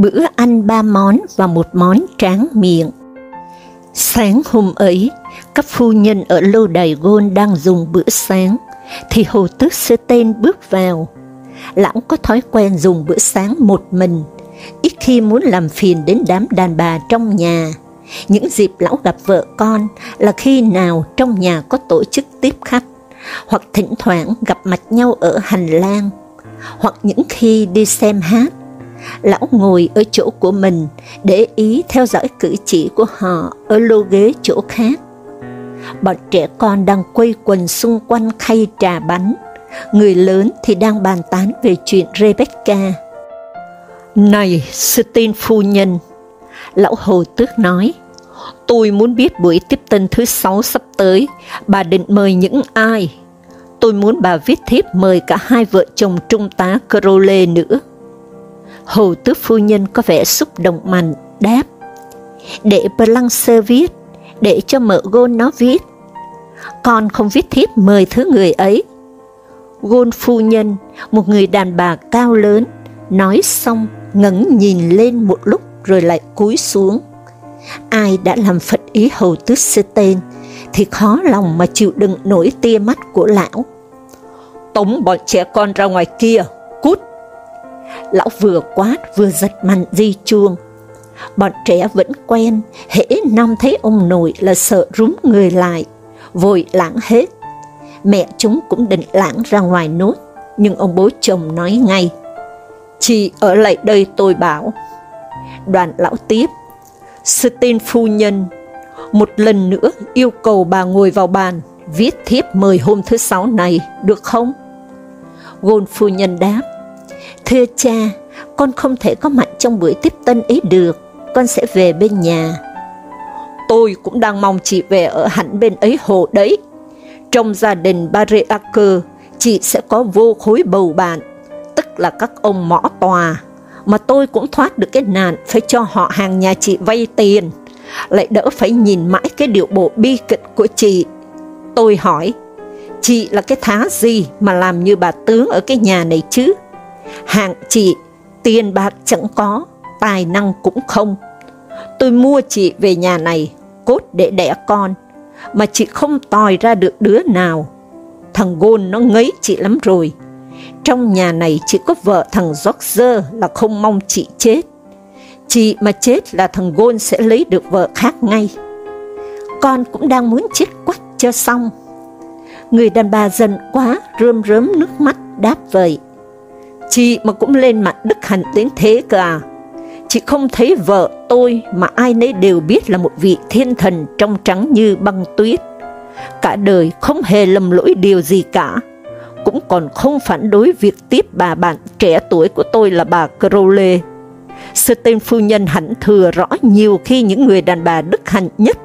Bữa ăn ba món và một món tráng miệng. Sáng hôm ấy, các phu nhân ở lâu đài gôn đang dùng bữa sáng, thì hồ tước sơ tên bước vào. Lão có thói quen dùng bữa sáng một mình, ít khi muốn làm phiền đến đám đàn bà trong nhà. Những dịp lão gặp vợ con là khi nào trong nhà có tổ chức tiếp khách, hoặc thỉnh thoảng gặp mặt nhau ở hành lang, hoặc những khi đi xem hát Lão ngồi ở chỗ của mình, để ý theo dõi cử chỉ của họ ở lô ghế chỗ khác. Bọn trẻ con đang quây quần xung quanh khay trà bánh, người lớn thì đang bàn tán về chuyện Rebecca. Này, Stin phu nhân, lão hồ tước nói, tôi muốn biết buổi tiếp tân thứ sáu sắp tới, bà định mời những ai? Tôi muốn bà viết thiếp mời cả hai vợ chồng trung tá Crowley nữa. Hầu tước phu nhân có vẻ xúc động mạnh, đáp, để Blanche viết, để cho mợ Gôn nó viết. Con không viết thiếp mời thứ người ấy. Gôn phu nhân, một người đàn bà cao lớn, nói xong ngẩng nhìn lên một lúc rồi lại cúi xuống. Ai đã làm phật ý hầu tước sư tên, thì khó lòng mà chịu đựng nổi tia mắt của lão. Tống bọn trẻ con ra ngoài kia! Lão vừa quát vừa giật mạnh di chuông. Bọn trẻ vẫn quen, hễ nam thấy ông nội là sợ rúm người lại, vội lãng hết. Mẹ chúng cũng định lãng ra ngoài nốt, nhưng ông bố chồng nói ngay, Chị ở lại đây tôi bảo. Đoàn lão tiếp, Stin phu nhân, một lần nữa yêu cầu bà ngồi vào bàn, viết thiếp mời hôm thứ sáu này, được không? Gôn phu nhân đáp, Thưa cha, con không thể có mặt trong buổi tiếp tân ấy được, con sẽ về bên nhà. Tôi cũng đang mong chị về ở hẳn bên ấy hồ đấy. Trong gia đình Bareaker, chị sẽ có vô khối bầu bạn, tức là các ông mõ tòa, mà tôi cũng thoát được cái nạn phải cho họ hàng nhà chị vay tiền, lại đỡ phải nhìn mãi cái điệu bộ bi kịch của chị. Tôi hỏi, chị là cái thá gì mà làm như bà tướng ở cái nhà này chứ? Hạng chị, tiền bạc chẳng có, tài năng cũng không. Tôi mua chị về nhà này, cốt để đẻ con, mà chị không tòi ra được đứa nào. Thằng Gôn nó ngấy chị lắm rồi. Trong nhà này chỉ có vợ thằng George là không mong chị chết. Chị mà chết là thằng Gôn sẽ lấy được vợ khác ngay. Con cũng đang muốn chết quách cho xong. Người đàn bà giận quá, rơm rớm nước mắt đáp vậy. Chị mà cũng lên mặt đức hạnh đến thế cơ à? Chị không thấy vợ tôi mà ai nấy đều biết là một vị thiên thần trong trắng như băng tuyết. Cả đời không hề lầm lỗi điều gì cả, cũng còn không phản đối việc tiếp bà bạn trẻ tuổi của tôi là bà Crowley. Sư tên phu nhân hẳn thừa rõ nhiều khi những người đàn bà đức hạnh nhất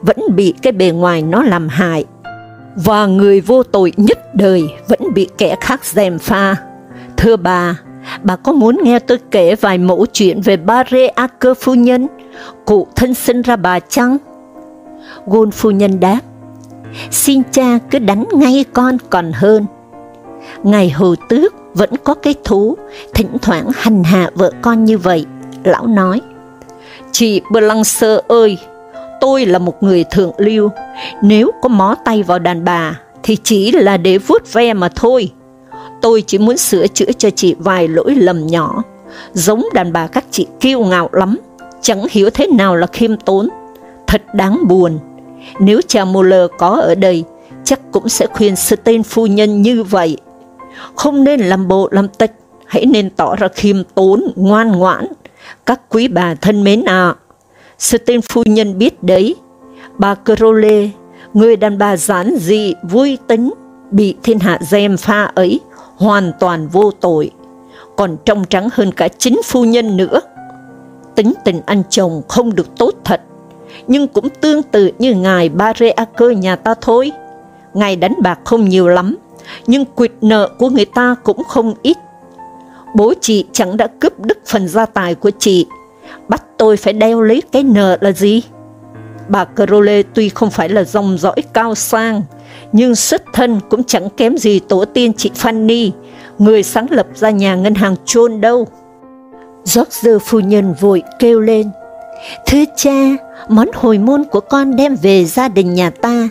vẫn bị cái bề ngoài nó làm hại, và người vô tội nhất đời vẫn bị kẻ khác dèm pha Thưa bà, bà có muốn nghe tôi kể vài mẫu chuyện về ba Rê A Cơ phu nhân, cụ thân sinh ra bà chăng? Gôn phu nhân đáp, xin cha cứ đánh ngay con còn hơn. Ngày hồ tước vẫn có cái thú, thỉnh thoảng hành hạ vợ con như vậy, lão nói. Chị Blanche ơi, tôi là một người thượng lưu, nếu có mó tay vào đàn bà, thì chỉ là để vuốt ve mà thôi Tôi chỉ muốn sửa chữa cho chị vài lỗi lầm nhỏ, giống đàn bà các chị kiêu ngạo lắm, chẳng hiểu thế nào là khiêm tốn. Thật đáng buồn. Nếu cha Muller có ở đây, chắc cũng sẽ khuyên Stein phu nhân như vậy. Không nên làm bộ làm tịch, hãy nên tỏ ra khiêm tốn, ngoan ngoãn. Các quý bà thân mến à, Stein phu nhân biết đấy, bà Crowley, người đàn bà giản dị, vui tính, bị thiên hạ dèm pha ấy, hoàn toàn vô tội, còn trong trắng hơn cả chính phu nhân nữa. tính tình anh chồng không được tốt thật, nhưng cũng tương tự như ngài Bareaker nhà ta thôi. Ngài đánh bạc không nhiều lắm, nhưng quyệt nợ của người ta cũng không ít. Bố chị chẳng đã cướp đứt phần gia tài của chị, bắt tôi phải đeo lấy cái nợ là gì? Bà Crowley tuy không phải là dòng dõi cao sang, nhưng xuất thân cũng chẳng kém gì tổ tiên chị Fanny, người sáng lập ra nhà ngân hàng chôn đâu. George phu nhân vội kêu lên, Thưa cha, món hồi môn của con đem về gia đình nhà ta.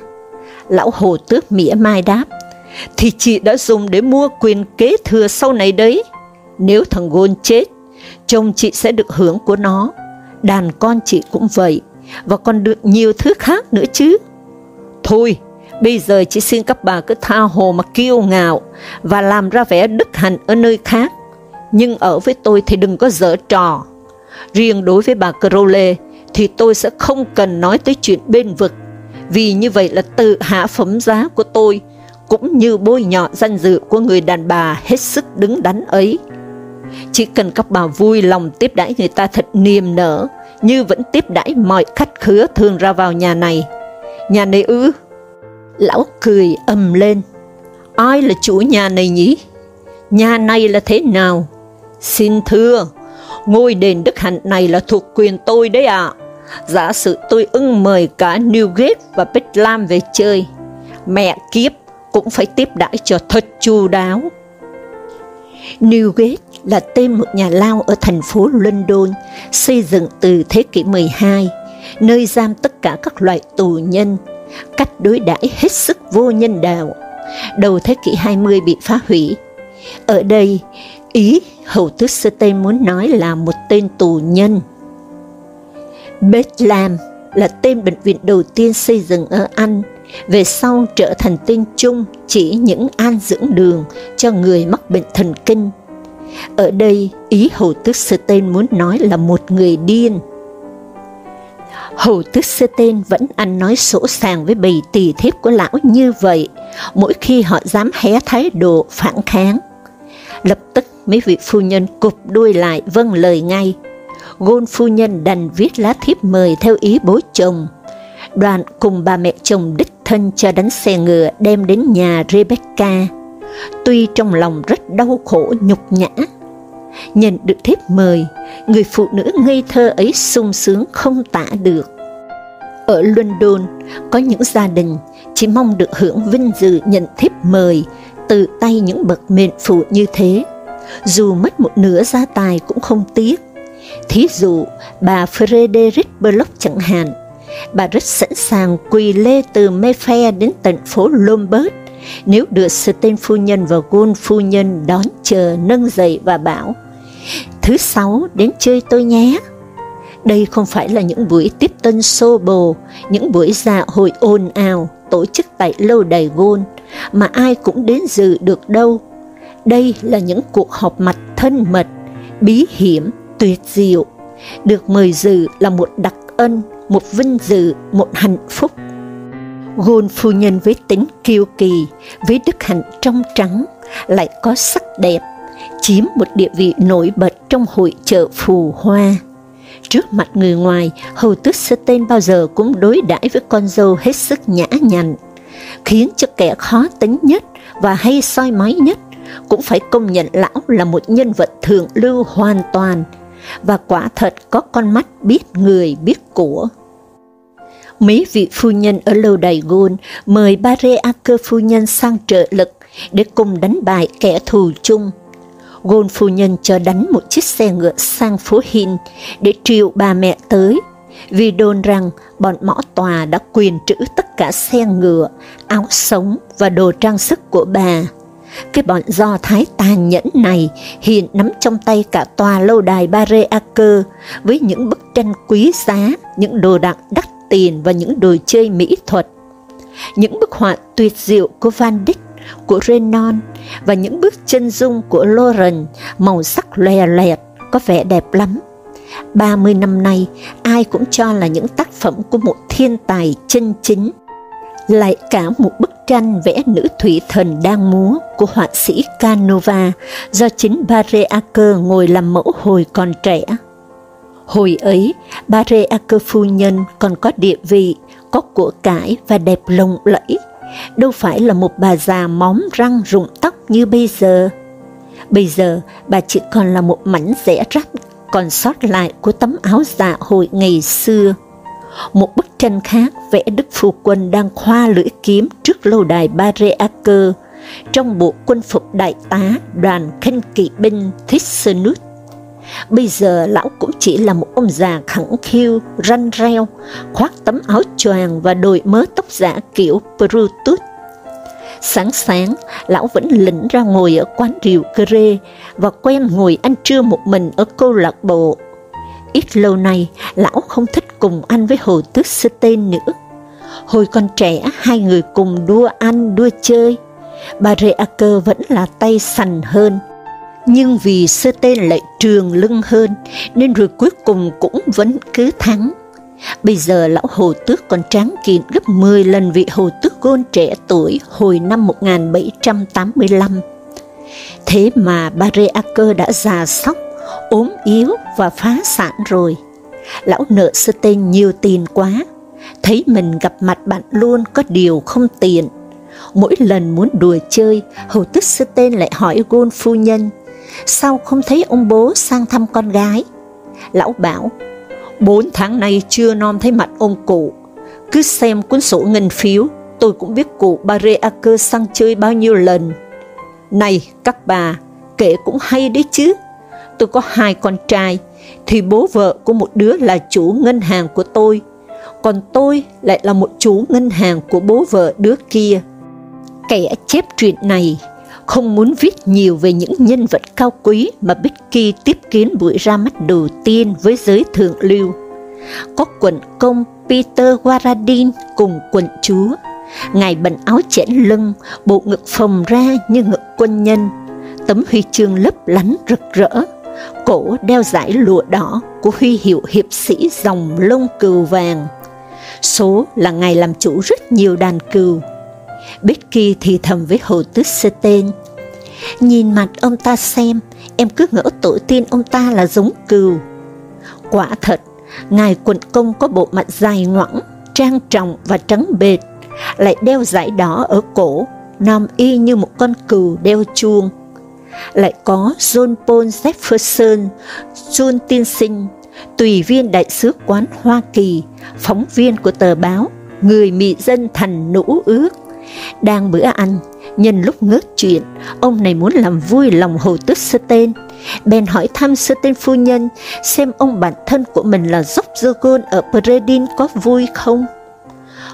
Lão hồ tước mỉa mai đáp, thì chị đã dùng để mua quyền kế thừa sau này đấy. Nếu thằng Gôn chết, chồng chị sẽ được hưởng của nó, đàn con chị cũng vậy, và còn được nhiều thứ khác nữa chứ. Thôi, bây giờ chỉ xin các bà cứ tha hồ mà kiêu ngạo, và làm ra vẻ đức hạnh ở nơi khác, nhưng ở với tôi thì đừng có dở trò. Riêng đối với bà Crowley, thì tôi sẽ không cần nói tới chuyện bên vực, vì như vậy là tự hạ phẩm giá của tôi, cũng như bôi nhọ danh dự của người đàn bà hết sức đứng đắn ấy. Chỉ cần các bà vui lòng tiếp đãi người ta thật niềm nở, như vẫn tiếp đãi mọi khách khứa thường ra vào nhà này. Nhà này ư? Lão cười ầm lên. Ai là chủ nhà này nhỉ? Nhà này là thế nào? Xin thưa, ngôi đền Đức Hạnh này là thuộc quyền tôi đấy ạ. À. Giả sử tôi ưng mời cả Newgate và Bedlam về chơi, mẹ kiếp cũng phải tiếp đãi cho thật chu đáo. Newgate là tên một nhà lao ở thành phố London, xây dựng từ thế kỷ 12, nơi giam tất cả các loại tù nhân, cách đối đãi hết sức vô nhân đạo. Đầu thế kỷ 20 bị phá hủy. Ở đây, ý hầu tước sơ tên muốn nói là một tên tù nhân. Bethlehem là tên bệnh viện đầu tiên xây dựng ở Anh, về sau trở thành tên chung chỉ những an dưỡng đường cho người mắc bệnh thần kinh. Ở đây, ý hầu tước sơ tên muốn nói là một người điên. Hầu tước sơ tên vẫn ăn nói sỗ sàng với bầy tỳ thiếp của lão như vậy, mỗi khi họ dám hé thái độ phản kháng. Lập tức mấy vị phu nhân cụp đuôi lại vâng lời ngay. Gôn phu nhân đành viết lá thiếp mời theo ý bố chồng. Đoàn cùng bà mẹ chồng đích thân cho đánh xe ngựa đem đến nhà Rebecca. Tuy trong lòng rất đau khổ nhục nhã, nhận được thiếp mời, người phụ nữ ngây thơ ấy sung sướng không tả được. Ở London, có những gia đình chỉ mong được hưởng vinh dự nhận thiếp mời từ tay những bậc mệnh phụ như thế, dù mất một nửa gia tài cũng không tiếc. Thí dụ, bà Frederick Bloch chẳng hạn, bà rất sẵn sàng quỳ lê từ Mayfair đến tận phố Lombard, nếu được Sten phu nhân và gôn phu nhân đón chờ nâng dậy và bảo, thứ sáu đến chơi tôi nhé. Đây không phải là những buổi tiếp tân xô bồ, những buổi dạ hội ồn ào tổ chức tại lâu đài gôn mà ai cũng đến dự được đâu. Đây là những cuộc họp mặt thân mật, bí hiểm, tuyệt diệu. Được mời dự là một đặc ân, một vinh dự, một hạnh phúc. Gôn phu nhân với tính kiêu kỳ, với đức hạnh trong trắng, lại có sắc đẹp, chiếm một địa vị nổi bật trong hội chợ phù hoa. Trước mặt người ngoài, hầu tước sơ tên bao giờ cũng đối đãi với con dâu hết sức nhã nhặn, khiến cho kẻ khó tính nhất và hay soi mói nhất cũng phải công nhận lão là một nhân vật thượng lưu hoàn toàn, và quả thật có con mắt biết người biết của. Mấy vị phu nhân ở lâu đài Gôn mời ba Rê cơ phu nhân sang trợ lực để cùng đánh bại kẻ thù chung. Gôn phu nhân cho đánh một chiếc xe ngựa sang phố Hin để triệu bà mẹ tới, vì đồn rằng bọn mõ tòa đã quyền trữ tất cả xe ngựa, áo sống và đồ trang sức của bà. Cái bọn do thái tàn nhẫn này hiện nắm trong tay cả tòa lâu đài Ba Acker với những bức tranh quý giá, những đồ đạc đắt tiền và những đồ chơi mỹ thuật. Những bức họa tuyệt diệu của Van Dyck, của Renon và những bức chân dung của Lauren màu sắc lòe lẹt có vẻ đẹp lắm. 30 năm nay, ai cũng cho là những tác phẩm của một thiên tài chân chính. Lại cả một bức tranh vẽ nữ thủy thần đang múa của họa sĩ Canova do chính Barre Acker ngồi làm mẫu hồi còn trẻ. Hồi ấy, bà Rê A Cơ phu nhân còn có địa vị, có của cải và đẹp lộng lẫy, đâu phải là một bà già móm răng rụng tóc như bây giờ. Bây giờ, bà chỉ còn là một mảnh rẽ rách, còn sót lại của tấm áo dạ hội ngày xưa. Một bức tranh khác vẽ Đức Phu Quân đang khoa lưỡi kiếm trước lâu đài Ba Rê A Cơ, trong bộ quân phục đại tá đoàn khinh kỵ binh Thissenut. Bây giờ lão cũng chỉ là một ông già khẳng khiu, ranh reo, khoác tấm áo choàng và đội mớ tóc giả kiểu Brutus. Sáng sáng, lão vẫn lĩnh ra ngồi ở quán rượu Kere và quen ngồi ăn trưa một mình ở câu lạc bộ. Ít lâu nay, lão không thích cùng ăn với Hồ Tước Sơ Tên nữa. Hồi còn trẻ, hai người cùng đua ăn, đua chơi. Bà Rê A Cơ vẫn là tay sành hơn, nhưng vì sơ tên lại trường lưng hơn, nên rồi cuối cùng cũng vẫn cứ thắng. Bây giờ lão Hồ Tước còn tráng kiện gấp 10 lần vị Hồ Tước Gôn trẻ tuổi hồi năm 1785. Thế mà Bareaker đã già sóc, ốm yếu và phá sản rồi. Lão nợ sơ tên nhiều tiền quá, thấy mình gặp mặt bạn luôn có điều không tiền. Mỗi lần muốn đùa chơi, Hầu Tước sơ tên lại hỏi Gôn phu nhân, sao không thấy ông bố sang thăm con gái? Lão bảo, bốn tháng nay chưa non thấy mặt ông cụ, cứ xem cuốn sổ ngân phiếu, tôi cũng biết cụ Bareaker sang chơi bao nhiêu lần. Này các bà, kể cũng hay đấy chứ, tôi có hai con trai, thì bố vợ của một đứa là chủ ngân hàng của tôi, còn tôi lại là một chủ ngân hàng của bố vợ đứa kia. Kẻ chép chuyện này không muốn viết nhiều về những nhân vật cao quý mà Becky tiếp kiến buổi ra mắt đầu tiên với giới thượng lưu. Có quận công Peter Waradin cùng quận chúa, ngài bận áo chẽn lưng, bộ ngực phồng ra như ngực quân nhân, tấm huy chương lấp lánh rực rỡ, cổ đeo giải lụa đỏ của huy hiệu hiệp sĩ dòng lông cừu vàng. Số là ngài làm chủ rất nhiều đàn cừu, Becky thì thầm với Hồ Tước Sê Tên. Nhìn mặt ông ta xem, em cứ ngỡ tội tiên ông ta là giống cừu. Quả thật, ngài quận công có bộ mặt dài ngoẵng, trang trọng và trắng bệt, lại đeo dải đỏ ở cổ, nam y như một con cừu đeo chuông. Lại có John Paul Jefferson, John Tiên Sinh, tùy viên đại sứ quán Hoa Kỳ, phóng viên của tờ báo, người mỹ dân thành nũ ước, đang bữa ăn, nhân lúc ngớt chuyện, ông này muốn làm vui lòng hồ tước sơ tên, bèn hỏi thăm sơ tên phu nhân xem ông bản thân của mình là dốc Zogon ở Predin có vui không.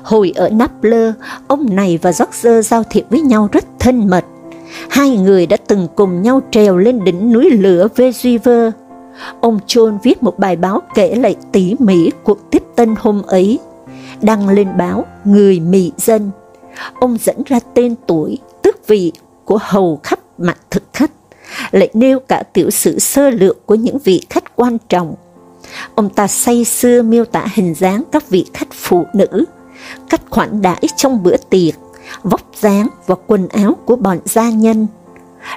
Hồi ở Napler, ông này và George giao thiệp với nhau rất thân mật. Hai người đã từng cùng nhau trèo lên đỉnh núi lửa vesuvius Ông John viết một bài báo kể lại tỉ mỉ cuộc tiếp tân hôm ấy, đăng lên báo Người Mỹ Dân ông dẫn ra tên tuổi, vị của hầu khắp mặt thực khách, lại nêu cả tiểu sử sơ lược của những vị khách quan trọng. Ông ta say xưa miêu tả hình dáng các vị khách phụ nữ, cách khoản đãi trong bữa tiệc, vóc dáng và quần áo của bọn gia nhân,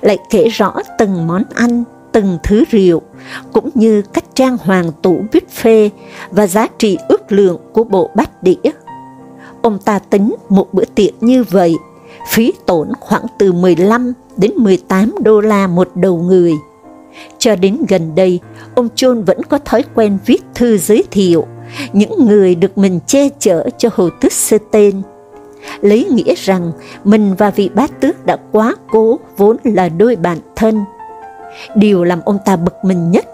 lại kể rõ từng món ăn, từng thứ rượu, cũng như cách trang hoàng tủ buffet và giá trị ước lượng của bộ bát đĩa Ông ta tính một bữa tiệc như vậy, phí tổn khoảng từ 15 đến 18 đô la một đầu người. Cho đến gần đây, ông John vẫn có thói quen viết thư giới thiệu những người được mình che chở cho Hồ Tước Sơ Tên, lấy nghĩa rằng mình và vị bát tước đã quá cố vốn là đôi bạn thân. Điều làm ông ta bực mình nhất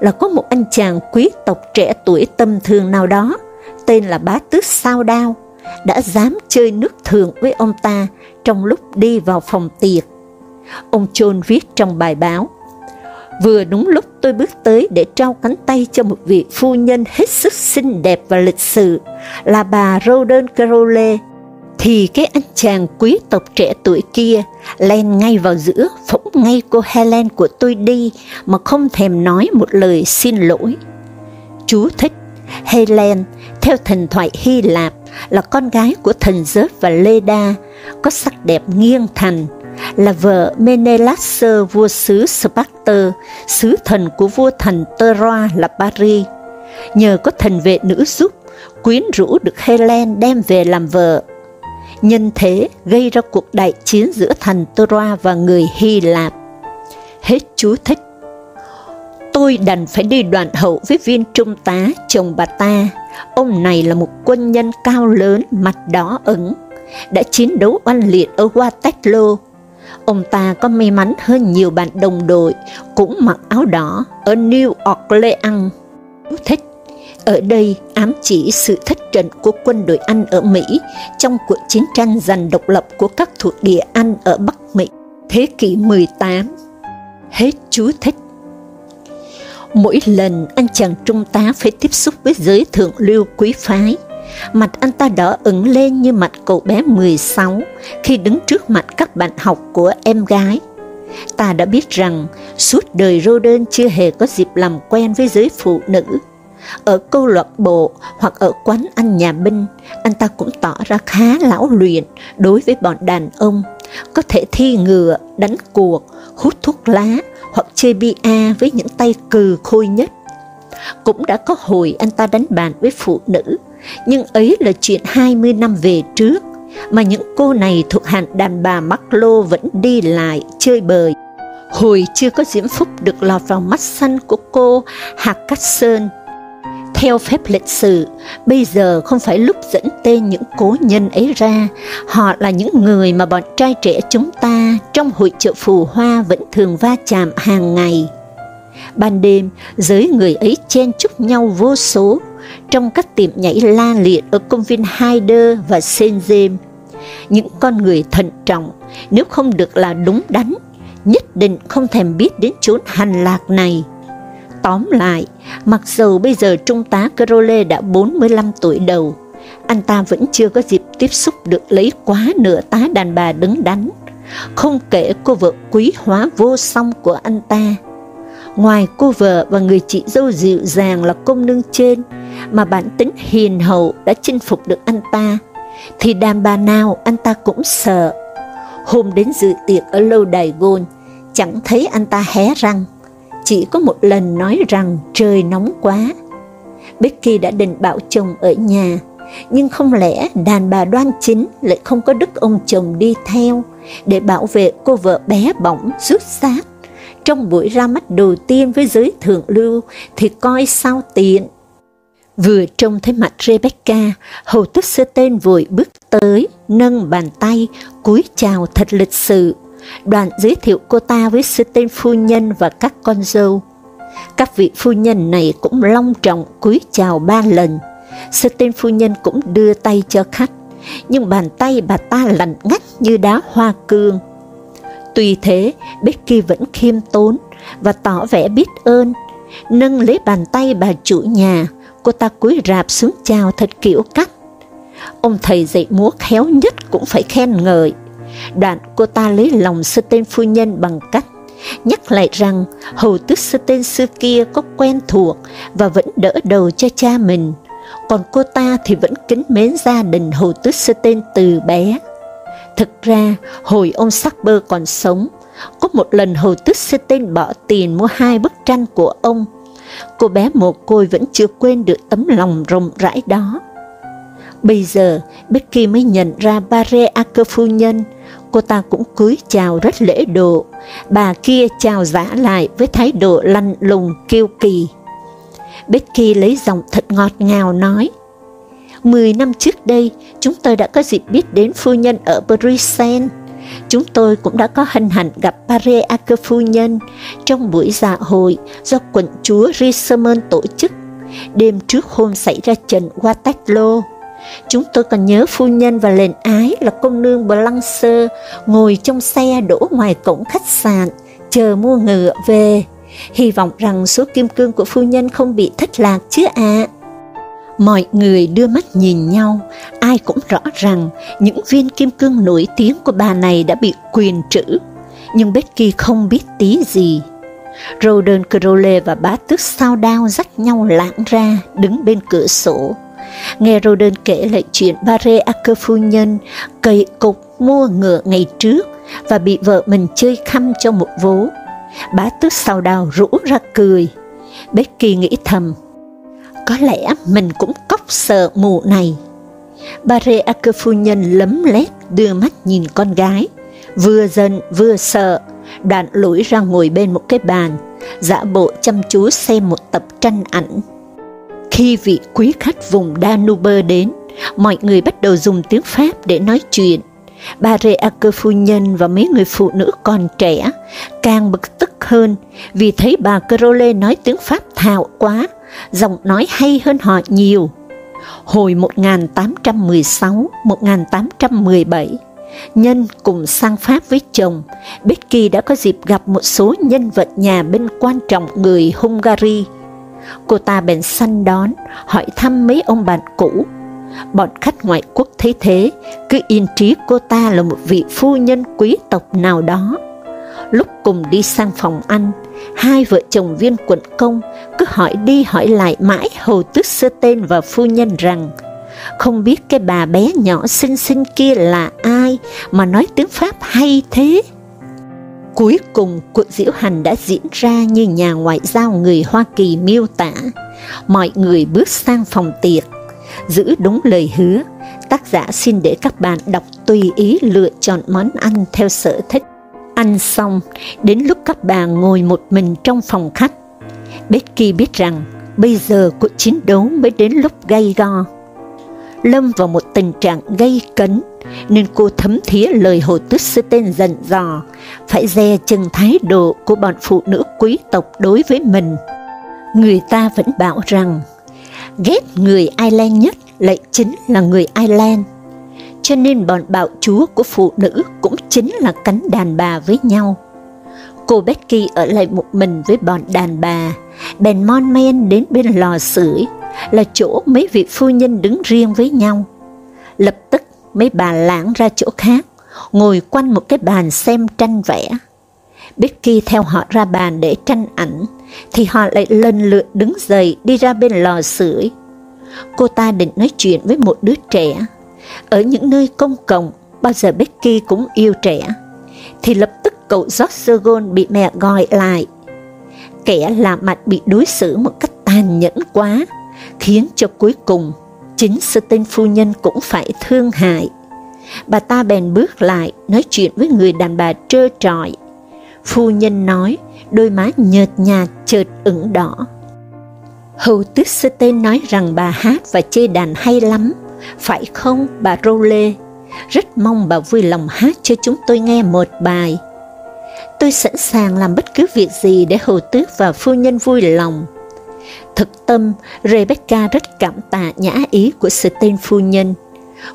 là có một anh chàng quý tộc trẻ tuổi tâm thường nào đó, tên là bá tước Sao Đao, đã dám chơi nước thường với ông ta trong lúc đi vào phòng tiệc. Ông John viết trong bài báo, Vừa đúng lúc tôi bước tới để trao cánh tay cho một vị phu nhân hết sức xinh đẹp và lịch sự, là bà Roden Carole, thì cái anh chàng quý tộc trẻ tuổi kia len ngay vào giữa, phóng ngay cô Helen của tôi đi mà không thèm nói một lời xin lỗi. Chú thích Helen, theo thần thoại Hy Lạp, là con gái của thần Zeus và Leda, có sắc đẹp nghiêng thành, là vợ Menelaus vua xứ Sparta, sứ thần của vua thần Troa là Paris. nhờ có thần vệ nữ giúp, quyến rũ được Helen đem về làm vợ. Nhân thế gây ra cuộc đại chiến giữa thành Troa và người Hy Lạp. Hết chú thích. Tôi đành phải đi đoạn hậu với viên trung tá chồng bà ta. Ông này là một quân nhân cao lớn, mặt đỏ ửng, đã chiến đấu oanh liệt ở Waterloo. Ông ta có may mắn hơn nhiều bạn đồng đội cũng mặc áo đỏ ở New Orleans. Thích ở đây ám chỉ sự thất trận của quân đội Anh ở Mỹ trong cuộc chiến tranh giành độc lập của các thuộc địa Anh ở Bắc Mỹ thế kỷ 18. Hết chú thích. Mỗi lần anh chàng trung tá phải tiếp xúc với giới thượng lưu quý phái, mặt anh ta đỏ ửng lên như mặt cậu bé 16 khi đứng trước mặt các bạn học của em gái. Ta đã biết rằng suốt đời Roden chưa hề có dịp làm quen với giới phụ nữ. Ở câu lạc bộ hoặc ở quán ăn nhà binh, anh ta cũng tỏ ra khá lão luyện đối với bọn đàn ông, có thể thi ngựa, đánh cuộc, hút thuốc lá hoặc chơi bia với những tay cừ khôi nhất. Cũng đã có hồi anh ta đánh bàn với phụ nữ, nhưng ấy là chuyện 20 năm về trước, mà những cô này thuộc hàng đàn bà mắc lô vẫn đi lại, chơi bời. Hồi chưa có diễm phúc được lọt vào mắt xanh của cô Hạc Cát Sơn. Theo phép lịch sử, bây giờ không phải lúc dẫn tên những cố nhân ấy ra, họ là những người mà bọn trai trẻ chúng ta trong hội chợ phù hoa vẫn thường va chạm hàng ngày. Ban đêm, giới người ấy chen chúc nhau vô số, trong các tiệm nhảy la liệt ở công viên Haider và Saint James. Những con người thận trọng, nếu không được là đúng đắn, nhất định không thèm biết đến chốn hành lạc này. Tóm lại, mặc dù bây giờ Trung tá Crowley đã 45 tuổi đầu, anh ta vẫn chưa có dịp tiếp xúc được lấy quá nửa tá đàn bà đứng đắn, không kể cô vợ quý hóa vô song của anh ta. Ngoài cô vợ và người chị dâu dịu dàng là công nương trên, mà bản tính hiền hậu đã chinh phục được anh ta, thì đàn bà nào anh ta cũng sợ. Hôm đến dự tiệc ở lâu đài gôn, chẳng thấy anh ta hé răng, chỉ có một lần nói rằng trời nóng quá. Becky đã định bảo chồng ở nhà, nhưng không lẽ đàn bà đoan chính lại không có đức ông chồng đi theo để bảo vệ cô vợ bé bỏng rút xác. Trong buổi ra mắt đầu tiên với giới thượng lưu thì coi sao tiện. Vừa trông thấy mặt Rebecca, hầu tức sơ tên vội bước tới, nâng bàn tay, cúi chào thật lịch sự đoàn giới thiệu cô ta với sư tên phu nhân và các con dâu. Các vị phu nhân này cũng long trọng cúi chào ba lần. Sư tên phu nhân cũng đưa tay cho khách, nhưng bàn tay bà ta lạnh ngắt như đá hoa cương. Tuy thế, Becky vẫn khiêm tốn và tỏ vẻ biết ơn. Nâng lấy bàn tay bà chủ nhà, cô ta cúi rạp xuống chào thật kiểu cách. Ông thầy dạy múa khéo nhất cũng phải khen ngợi. Đoạn cô ta lấy lòng sư tên phu nhân bằng cách nhắc lại rằng hầu tước sư tên xưa kia có quen thuộc và vẫn đỡ đầu cho cha mình, còn cô ta thì vẫn kính mến gia đình hầu tước sư tên từ bé. Thực ra, hồi ông sắc bơ còn sống, có một lần hầu tước sư tên bỏ tiền mua hai bức tranh của ông. Cô bé mồ côi vẫn chưa quên được tấm lòng rộng rãi đó. Bây giờ, Becky mới nhận ra Bare Acker phu nhân, cô ta cũng cúi chào rất lễ độ, bà kia chào giả lại với thái độ lanh lùng kiêu kỳ. Becky lấy giọng thật ngọt ngào nói, Mười năm trước đây, chúng tôi đã có dịp biết đến phu nhân ở Bruxelles. Chúng tôi cũng đã có hân hạnh gặp Pare Acker phu nhân trong buổi dạ hội do quận chúa Richemont tổ chức đêm trước hôm xảy ra trận Waterloo. Chúng tôi còn nhớ phu nhân và lệnh ái là công nương Blancer ngồi trong xe đổ ngoài cổng khách sạn, chờ mua ngựa về. Hy vọng rằng số kim cương của phu nhân không bị thất lạc chứ ạ. À. Mọi người đưa mắt nhìn nhau, ai cũng rõ rằng những viên kim cương nổi tiếng của bà này đã bị quyền trữ, nhưng Becky không biết tí gì. Roden Crowley và bá tước sao đao dắt nhau lãng ra, đứng bên cửa sổ. Nghe Roden kể lại chuyện Barre Acker phu nhân cậy cục mua ngựa ngày trước và bị vợ mình chơi khăm cho một vố. Bá tước sau đào rũ ra cười. Becky nghĩ thầm, có lẽ mình cũng cóc sợ mù này. Bà Acker phu nhân lấm lét đưa mắt nhìn con gái, vừa giận vừa sợ, đoạn lủi ra ngồi bên một cái bàn, giả bộ chăm chú xem một tập tranh ảnh. Khi vị quý khách vùng Danube đến, mọi người bắt đầu dùng tiếng Pháp để nói chuyện. Bà Rê Acker phu nhân và mấy người phụ nữ còn trẻ càng bực tức hơn vì thấy bà Crowley nói tiếng Pháp thạo quá, giọng nói hay hơn họ nhiều. Hồi 1816-1817, Nhân cùng sang Pháp với chồng, Becky đã có dịp gặp một số nhân vật nhà bên quan trọng người Hungary. Cô ta bèn săn đón, hỏi thăm mấy ông bạn cũ. Bọn khách ngoại quốc thấy thế, cứ yên trí cô ta là một vị phu nhân quý tộc nào đó. Lúc cùng đi sang phòng ăn, hai vợ chồng viên quận công cứ hỏi đi hỏi lại mãi hầu tước sơ tên và phu nhân rằng không biết cái bà bé nhỏ xinh xinh kia là ai mà nói tiếng Pháp hay thế. Cuối cùng, cuộc diễu hành đã diễn ra như nhà ngoại giao người Hoa Kỳ miêu tả. Mọi người bước sang phòng tiệc, giữ đúng lời hứa, tác giả xin để các bạn đọc tùy ý lựa chọn món ăn theo sở thích. Ăn xong, đến lúc các bà ngồi một mình trong phòng khách, Becky biết rằng bây giờ cuộc chiến đấu mới đến lúc gay go. Lâm vào một tình trạng gây cấn, nên cô thấm thía lời hồ tước sư tên dần dò, phải dè chừng thái độ của bọn phụ nữ quý tộc đối với mình. Người ta vẫn bảo rằng, ghét người Ireland nhất lại chính là người Ireland cho nên bọn bạo chúa của phụ nữ cũng chính là cánh đàn bà với nhau. Cô Becky ở lại một mình với bọn đàn bà, bèn mon men đến bên lò sưởi, là chỗ mấy vị phu nhân đứng riêng với nhau. Lập tức mấy bà lãng ra chỗ khác, ngồi quanh một cái bàn xem tranh vẽ. Becky theo họ ra bàn để tranh ảnh, thì họ lại lần lượt đứng dậy đi ra bên lò sưởi. Cô ta định nói chuyện với một đứa trẻ, ở những nơi công cộng, bao giờ Becky cũng yêu trẻ, thì lập tức cậu George Gold bị mẹ gọi lại. Kẻ lạ mặt bị đối xử một cách tàn nhẫn quá, khiến cho cuối cùng chính sư tên phu nhân cũng phải thương hại. Bà ta bèn bước lại nói chuyện với người đàn bà trơ trọi. Phu nhân nói, đôi má nhợt nhạt chợt ửng đỏ. Hầu tước sư tên nói rằng bà hát và chê đàn hay lắm, phải không, bà Rowley? Rất mong bà vui lòng hát cho chúng tôi nghe một bài. Tôi sẵn sàng làm bất cứ việc gì để hầu tước và phu nhân vui lòng. Thực tâm, Rebecca rất cảm tạ nhã ý của Stein phu nhân.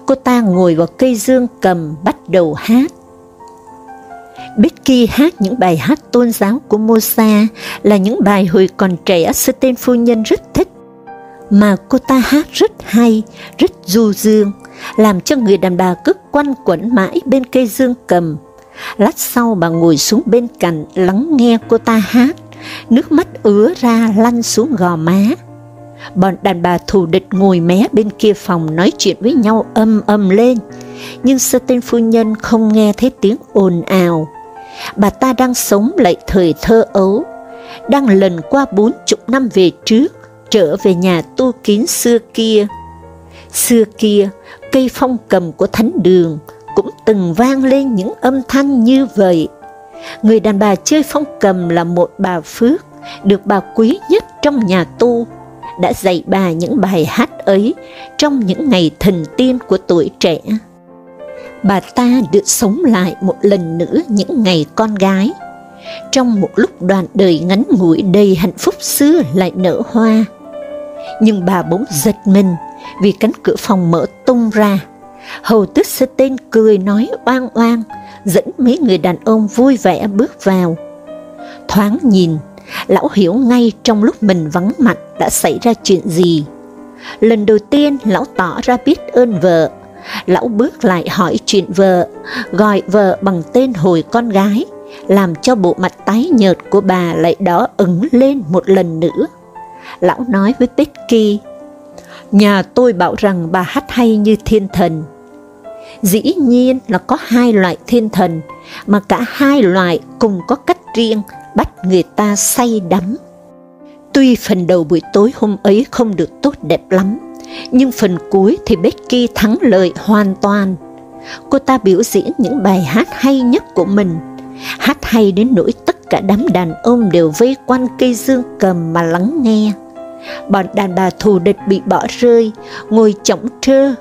Cô ta ngồi vào cây dương cầm bắt đầu hát. Becky hát những bài hát tôn giáo của Mosa là những bài hồi còn trẻ Stein phu nhân rất thích mà cô ta hát rất hay, rất du dương, làm cho người đàn bà cứ quanh quẩn mãi bên cây dương cầm. Lát sau bà ngồi xuống bên cạnh lắng nghe cô ta hát, nước mắt ứa ra lăn xuống gò má. Bọn đàn bà thù địch ngồi mé bên kia phòng nói chuyện với nhau âm âm lên, nhưng sơ tên phu nhân không nghe thấy tiếng ồn ào. Bà ta đang sống lại thời thơ ấu, đang lần qua bốn chục năm về trước, trở về nhà tu kín xưa kia. Xưa kia, cây phong cầm của thánh đường cũng từng vang lên những âm thanh như vậy. Người đàn bà chơi phong cầm là một bà Phước, được bà quý nhất trong nhà tu, đã dạy bà những bài hát ấy trong những ngày thần tiên của tuổi trẻ. Bà ta được sống lại một lần nữa những ngày con gái, trong một lúc đoạn đời ngắn ngủi đầy hạnh phúc xưa lại nở hoa, nhưng bà bỗng giật mình vì cánh cửa phòng mở tung ra. Hầu tước sơ tên cười nói oan oan, dẫn mấy người đàn ông vui vẻ bước vào. Thoáng nhìn, lão hiểu ngay trong lúc mình vắng mặt đã xảy ra chuyện gì. Lần đầu tiên lão tỏ ra biết ơn vợ, lão bước lại hỏi chuyện vợ, gọi vợ bằng tên hồi con gái, làm cho bộ mặt tái nhợt của bà lại đó ửng lên một lần nữa lão nói với Becky, nhà tôi bảo rằng bà hát hay như thiên thần. Dĩ nhiên là có hai loại thiên thần, mà cả hai loại cùng có cách riêng bắt người ta say đắm. Tuy phần đầu buổi tối hôm ấy không được tốt đẹp lắm, nhưng phần cuối thì Becky thắng lợi hoàn toàn. Cô ta biểu diễn những bài hát hay nhất của mình, hát hay đến nỗi tất cả đám đàn ông đều vây quanh cây dương cầm mà lắng nghe. Bọn đàn bà thù địch bị bỏ rơi, ngồi chỏng trơ.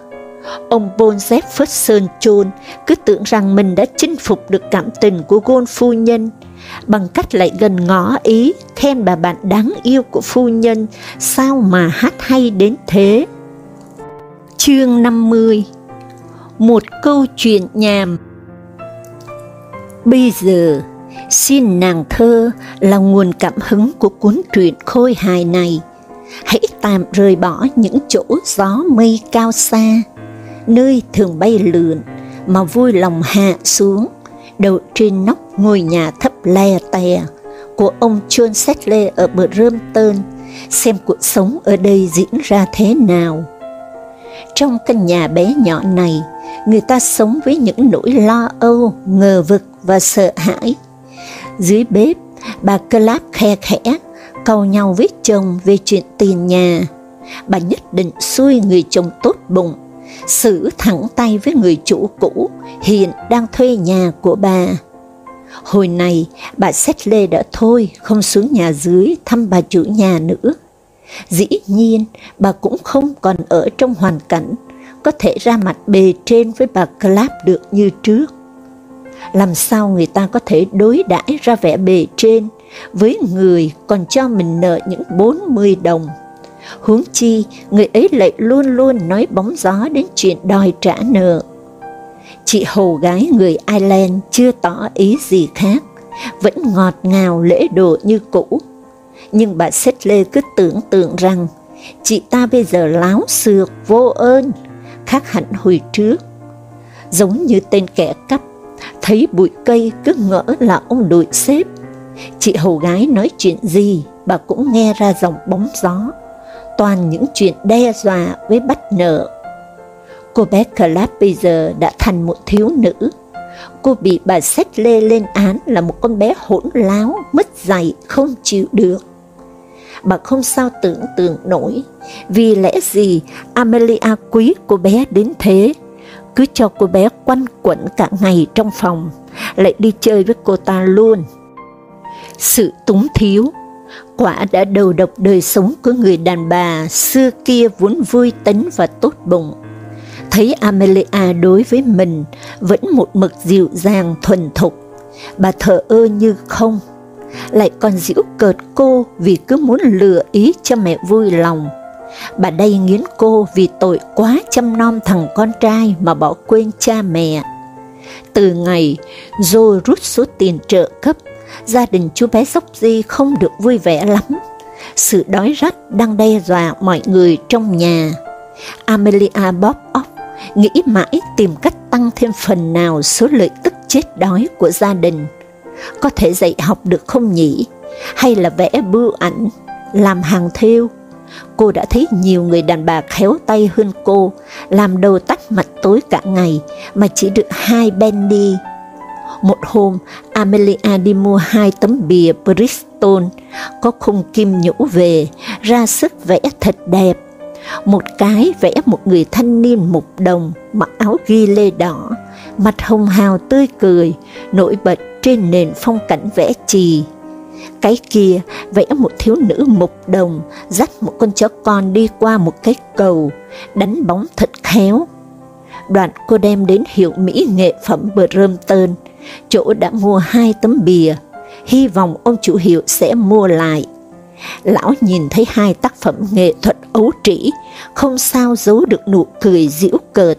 Ông Paul Jefferson John cứ tưởng rằng mình đã chinh phục được cảm tình của Gôn phu nhân, bằng cách lại gần ngõ ý khen bà bạn đáng yêu của phu nhân, sao mà hát hay đến thế. Chương 50 Một câu chuyện nhàm Bây giờ, xin nàng thơ là nguồn cảm hứng của cuốn truyện khôi hài này. Hãy tạm rời bỏ những chỗ gió mây cao xa, nơi thường bay lượn, mà vui lòng hạ xuống, đầu trên nóc ngôi nhà thấp le tè của ông John Settle ở bờ rơm tơn, xem cuộc sống ở đây diễn ra thế nào. Trong căn nhà bé nhỏ này, người ta sống với những nỗi lo âu, ngờ vực và sợ hãi. Dưới bếp, bà Clap khe khẽ, cầu nhau với chồng về chuyện tiền nhà. Bà nhất định xui người chồng tốt bụng, xử thẳng tay với người chủ cũ hiện đang thuê nhà của bà. Hồi này, bà Xét Lê đã thôi, không xuống nhà dưới thăm bà chủ nhà nữa. Dĩ nhiên, bà cũng không còn ở trong hoàn cảnh có thể ra mặt bề trên với bà Clap được như trước. Làm sao người ta có thể đối đãi ra vẻ bề trên với người còn cho mình nợ những 40 đồng? Huống chi, người ấy lại luôn luôn nói bóng gió đến chuyện đòi trả nợ. Chị hầu gái người Ireland chưa tỏ ý gì khác, vẫn ngọt ngào lễ độ như cũ. Nhưng bà Xét Lê cứ tưởng tượng rằng chị ta bây giờ láo xược vô ơn, khác hẳn hồi trước. Giống như tên kẻ cắp, thấy bụi cây cứ ngỡ là ông đội xếp. Chị hầu gái nói chuyện gì, bà cũng nghe ra dòng bóng gió, toàn những chuyện đe dọa với bắt nợ. Cô bé Clap bây giờ đã thành một thiếu nữ. Cô bị bà xét lê lên án là một con bé hỗn láo, mất dạy, không chịu được bà không sao tưởng tượng nổi, vì lẽ gì Amelia quý cô bé đến thế, cứ cho cô bé quanh quẩn cả ngày trong phòng, lại đi chơi với cô ta luôn. Sự túng thiếu, quả đã đầu độc đời sống của người đàn bà xưa kia vốn vui tính và tốt bụng. Thấy Amelia đối với mình vẫn một mực dịu dàng thuần thục, bà thờ ơ như không, lại còn giễu cợt cô vì cứ muốn lừa ý cho mẹ vui lòng. Bà đây nghiến cô vì tội quá chăm nom thằng con trai mà bỏ quên cha mẹ. Từ ngày Joe rút số tiền trợ cấp, gia đình chú bé Sóc Di không được vui vẻ lắm. Sự đói rách đang đe dọa mọi người trong nhà. Amelia bóp óc, nghĩ mãi tìm cách tăng thêm phần nào số lợi tức chết đói của gia đình có thể dạy học được không nhỉ? Hay là vẽ bưu ảnh, làm hàng thêu? Cô đã thấy nhiều người đàn bà khéo tay hơn cô, làm đầu tắt mặt tối cả ngày, mà chỉ được hai penny. Một hôm, Amelia đi mua hai tấm bìa Bristol, có khung kim nhũ về, ra sức vẽ thật đẹp. Một cái vẽ một người thanh niên mục đồng, mặc áo ghi lê đỏ, mặt hồng hào tươi cười, nổi bật trên nền phong cảnh vẽ chì. Cái kia vẽ một thiếu nữ mục đồng, dắt một con chó con đi qua một cái cầu, đánh bóng thật khéo. Đoạn cô đem đến hiệu Mỹ nghệ phẩm bờ rơm chỗ đã mua hai tấm bìa, hy vọng ông chủ hiệu sẽ mua lại. Lão nhìn thấy hai tác phẩm nghệ thuật ấu trĩ, không sao giấu được nụ cười giễu cợt.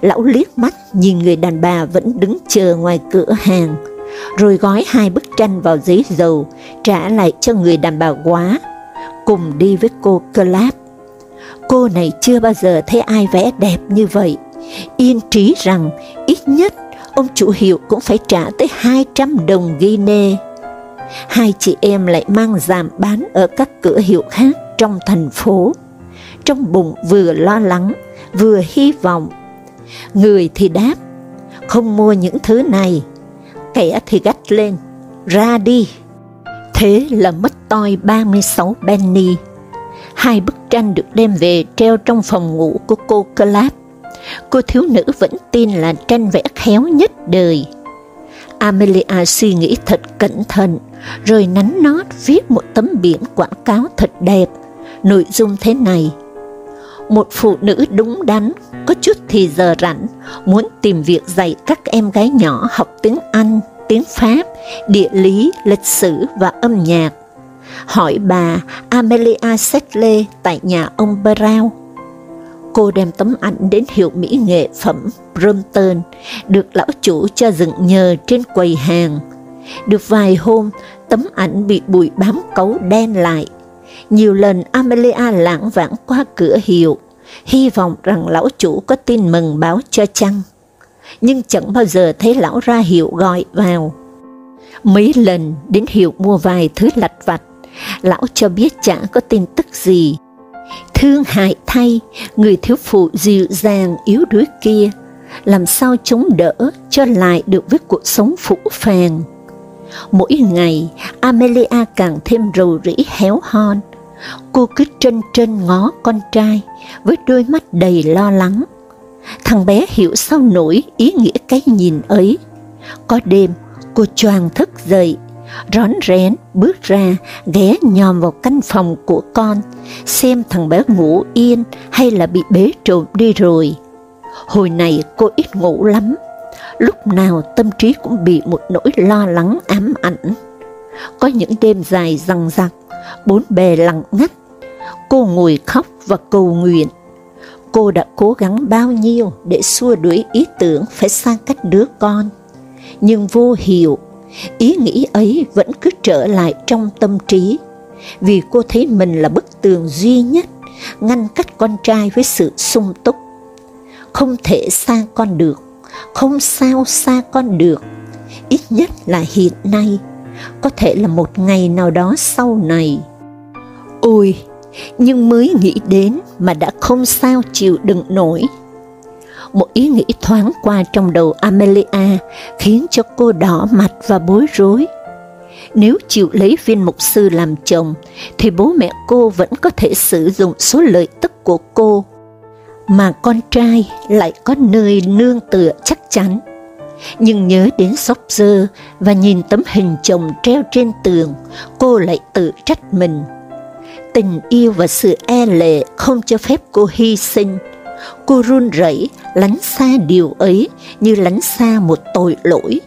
Lão liếc mắt nhìn người đàn bà vẫn đứng chờ ngoài cửa hàng, rồi gói hai bức tranh vào giấy dầu, trả lại cho người đàn bà quá, cùng đi với cô Clap. Cô này chưa bao giờ thấy ai vẽ đẹp như vậy, yên trí rằng ít nhất ông chủ hiệu cũng phải trả tới 200 đồng Guinea. Hai chị em lại mang giảm bán ở các cửa hiệu khác trong thành phố. Trong bụng vừa lo lắng, vừa hy vọng. Người thì đáp, không mua những thứ này, kẻ thì gắt lên, ra đi. Thế là mất toi 36 penny. Hai bức tranh được đem về treo trong phòng ngủ của cô Clap. Cô thiếu nữ vẫn tin là tranh vẽ khéo nhất đời. Amelia suy nghĩ thật cẩn thận, rồi nắn nót viết một tấm biển quảng cáo thật đẹp. Nội dung thế này, một phụ nữ đúng đắn, có chút thì giờ rảnh, muốn tìm việc dạy các em gái nhỏ học tiếng Anh, tiếng Pháp, địa lý, lịch sử và âm nhạc. Hỏi bà Amelia Settle tại nhà ông Brown. Cô đem tấm ảnh đến hiệu mỹ nghệ phẩm Brompton, được lão chủ cho dựng nhờ trên quầy hàng. Được vài hôm, tấm ảnh bị bụi bám cấu đen lại. Nhiều lần Amelia lãng vãng qua cửa hiệu, hy vọng rằng lão chủ có tin mừng báo cho chăng. Nhưng chẳng bao giờ thấy lão ra hiệu gọi vào. Mấy lần đến hiệu mua vài thứ lặt vặt, lão cho biết chẳng có tin tức gì. Thương hại thay, người thiếu phụ dịu dàng yếu đuối kia, làm sao chống đỡ cho lại được với cuộc sống phũ phàng. Mỗi ngày, Amelia càng thêm rầu rĩ héo hon. Cô cứ trân trân ngó con trai với đôi mắt đầy lo lắng. Thằng bé hiểu sao nổi ý nghĩa cái nhìn ấy. Có đêm, cô choàng thức dậy, rón rén bước ra, ghé nhòm vào căn phòng của con, xem thằng bé ngủ yên hay là bị bế trộm đi rồi. Hồi này cô ít ngủ lắm, lúc nào tâm trí cũng bị một nỗi lo lắng ám ảnh. Có những đêm dài răng rặc, bốn bề lặng ngắt, cô ngồi khóc và cầu nguyện. Cô đã cố gắng bao nhiêu để xua đuổi ý tưởng phải sang cách đứa con, nhưng vô hiệu, ý nghĩ ấy vẫn cứ trở lại trong tâm trí, vì cô thấy mình là bức tường duy nhất ngăn cách con trai với sự sung túc. Không thể xa con được, không sao xa con được, ít nhất là hiện nay, có thể là một ngày nào đó sau này. Ôi, nhưng mới nghĩ đến mà đã không sao chịu đựng nổi. Một ý nghĩ thoáng qua trong đầu Amelia khiến cho cô đỏ mặt và bối rối. Nếu chịu lấy viên mục sư làm chồng, thì bố mẹ cô vẫn có thể sử dụng số lợi tức của cô, mà con trai lại có nơi nương tựa chắc chắn. Nhưng nhớ đến sóc dơ và nhìn tấm hình chồng treo trên tường, cô lại tự trách mình tình yêu và sự e lệ không cho phép cô hy sinh. Cô run rẩy lánh xa điều ấy như lánh xa một tội lỗi.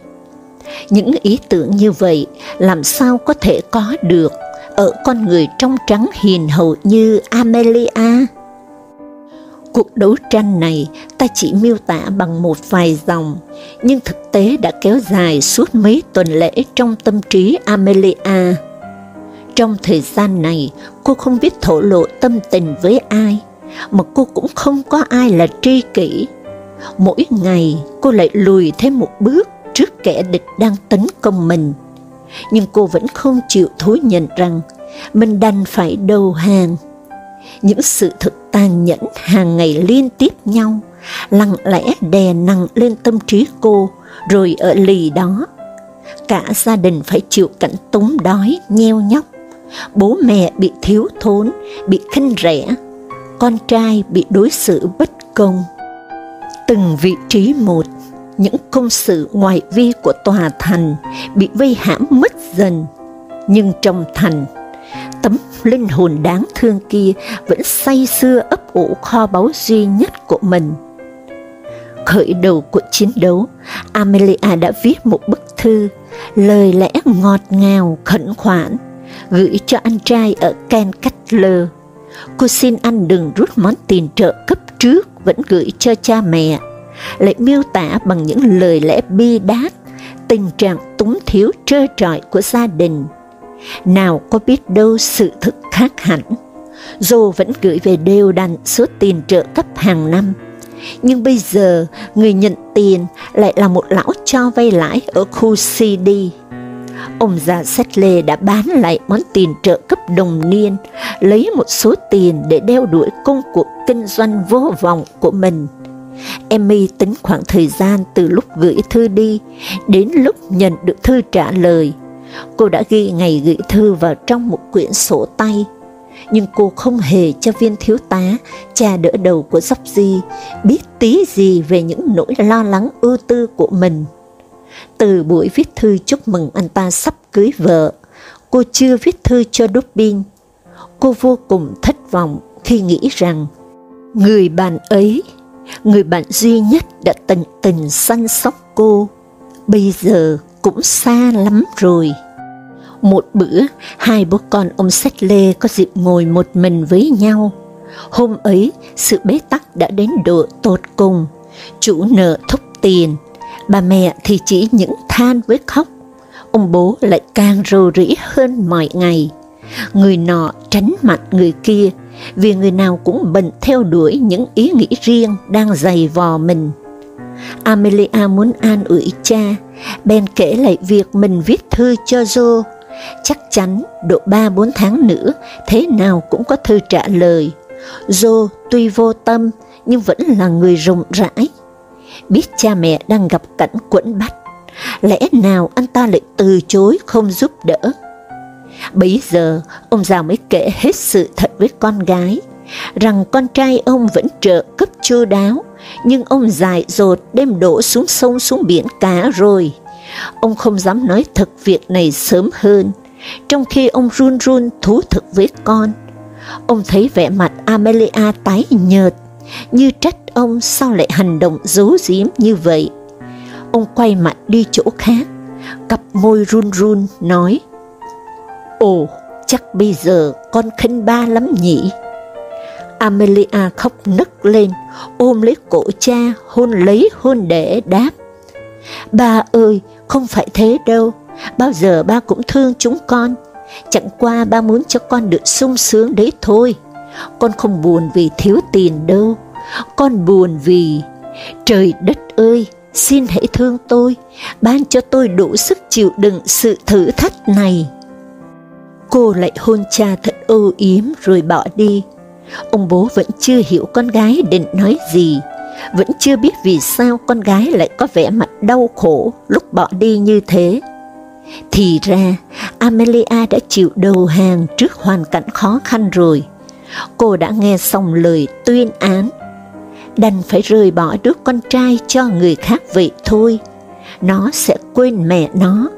Những ý tưởng như vậy làm sao có thể có được ở con người trong trắng hiền hậu như Amelia? Cuộc đấu tranh này ta chỉ miêu tả bằng một vài dòng, nhưng thực tế đã kéo dài suốt mấy tuần lễ trong tâm trí Amelia. Trong thời gian này, cô không biết thổ lộ tâm tình với ai, mà cô cũng không có ai là tri kỷ. Mỗi ngày, cô lại lùi thêm một bước trước kẻ địch đang tấn công mình. Nhưng cô vẫn không chịu thú nhận rằng mình đành phải đầu hàng. Những sự thực tàn nhẫn hàng ngày liên tiếp nhau, lặng lẽ đè nặng lên tâm trí cô, rồi ở lì đó. Cả gia đình phải chịu cảnh túng đói, nheo nhóc, bố mẹ bị thiếu thốn, bị khinh rẻ, con trai bị đối xử bất công. Từng vị trí một, những công sự ngoại vi của tòa thành bị vây hãm mất dần, nhưng trong thành, tấm linh hồn đáng thương kia vẫn say sưa ấp ủ kho báu duy nhất của mình. Khởi đầu của chiến đấu, Amelia đã viết một bức thư, lời lẽ ngọt ngào, khẩn khoản, gửi cho anh trai ở Ken Cutler. Cô xin anh đừng rút món tiền trợ cấp trước vẫn gửi cho cha mẹ, lại miêu tả bằng những lời lẽ bi đát, tình trạng túng thiếu trơ trọi của gia đình. Nào có biết đâu sự thực khác hẳn. Dô vẫn gửi về đều đặn số tiền trợ cấp hàng năm, nhưng bây giờ người nhận tiền lại là một lão cho vay lãi ở khu CD ông già Settle đã bán lại món tiền trợ cấp đồng niên, lấy một số tiền để đeo đuổi công cuộc kinh doanh vô vọng của mình. Emmy tính khoảng thời gian từ lúc gửi thư đi đến lúc nhận được thư trả lời, Cô đã ghi ngày gửi thư vào trong một quyển sổ tay, nhưng cô không hề cho viên thiếu tá, cha đỡ đầu của Di, biết tí gì về những nỗi lo lắng ưu tư của mình. Từ buổi viết thư chúc mừng anh ta sắp cưới vợ, cô chưa viết thư cho Dubin. Cô vô cùng thất vọng khi nghĩ rằng người bạn ấy, người bạn duy nhất đã tận tình săn sóc cô, bây giờ cũng xa lắm rồi. Một bữa, hai bố con ông Sách Lê có dịp ngồi một mình với nhau. Hôm ấy, sự bế tắc đã đến độ tột cùng, chủ nợ thúc tiền, bà mẹ thì chỉ những than với khóc, ông bố lại càng rầu rĩ hơn mọi ngày. Người nọ tránh mặt người kia, vì người nào cũng bận theo đuổi những ý nghĩ riêng đang dày vò mình. Amelia muốn an ủi cha, bèn kể lại việc mình viết thư cho Joe. Chắc chắn độ 3-4 tháng nữa, thế nào cũng có thư trả lời. Joe tuy vô tâm, nhưng vẫn là người rộng rãi. Biết cha mẹ đang gặp cảnh quẫn bách, lẽ nào anh ta lại từ chối không giúp đỡ? Bấy giờ, ông già mới kể hết sự thật với con gái, rằng con trai ông vẫn trợ cấp chu đáo, nhưng ông dại dột đem đổ xuống sông xuống biển cá rồi. Ông không dám nói thật việc này sớm hơn, trong khi ông run run thú thực với con. Ông thấy vẻ mặt Amelia tái nhợt, như trách ông sao lại hành động giấu giếm như vậy. Ông quay mặt đi chỗ khác, cặp môi run run nói, Ồ, chắc bây giờ con khinh ba lắm nhỉ? Amelia khóc nức lên, ôm lấy cổ cha, hôn lấy hôn để đáp. Ba ơi, không phải thế đâu, bao giờ ba cũng thương chúng con, chẳng qua ba muốn cho con được sung sướng đấy thôi. Con không buồn vì thiếu tiền đâu, con buồn vì... Trời đất ơi, xin hãy thương tôi, ban cho tôi đủ sức chịu đựng sự thử thách này. Cô lại hôn cha thật âu yếm rồi bỏ đi. Ông bố vẫn chưa hiểu con gái định nói gì, vẫn chưa biết vì sao con gái lại có vẻ mặt đau khổ lúc bỏ đi như thế. Thì ra, Amelia đã chịu đầu hàng trước hoàn cảnh khó khăn rồi. Cô đã nghe xong lời tuyên án, đành phải rời bỏ đứa con trai cho người khác vậy thôi. Nó sẽ quên mẹ nó,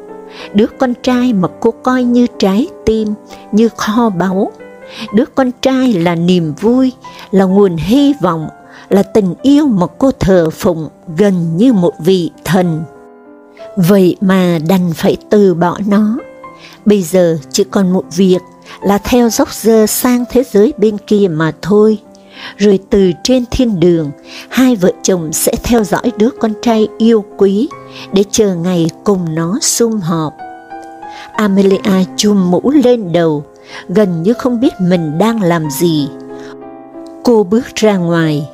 đứa con trai mà cô coi như trái tim, như kho báu. Đứa con trai là niềm vui, là nguồn hy vọng, là tình yêu mà cô thờ phụng gần như một vị thần. Vậy mà đành phải từ bỏ nó. Bây giờ chỉ còn một việc là theo dốc dơ sang thế giới bên kia mà thôi. Rồi từ trên thiên đường, hai vợ chồng sẽ theo dõi đứa con trai yêu quý để chờ ngày cùng nó sum họp. Amelia chùm mũ lên đầu, gần như không biết mình đang làm gì. Cô bước ra ngoài,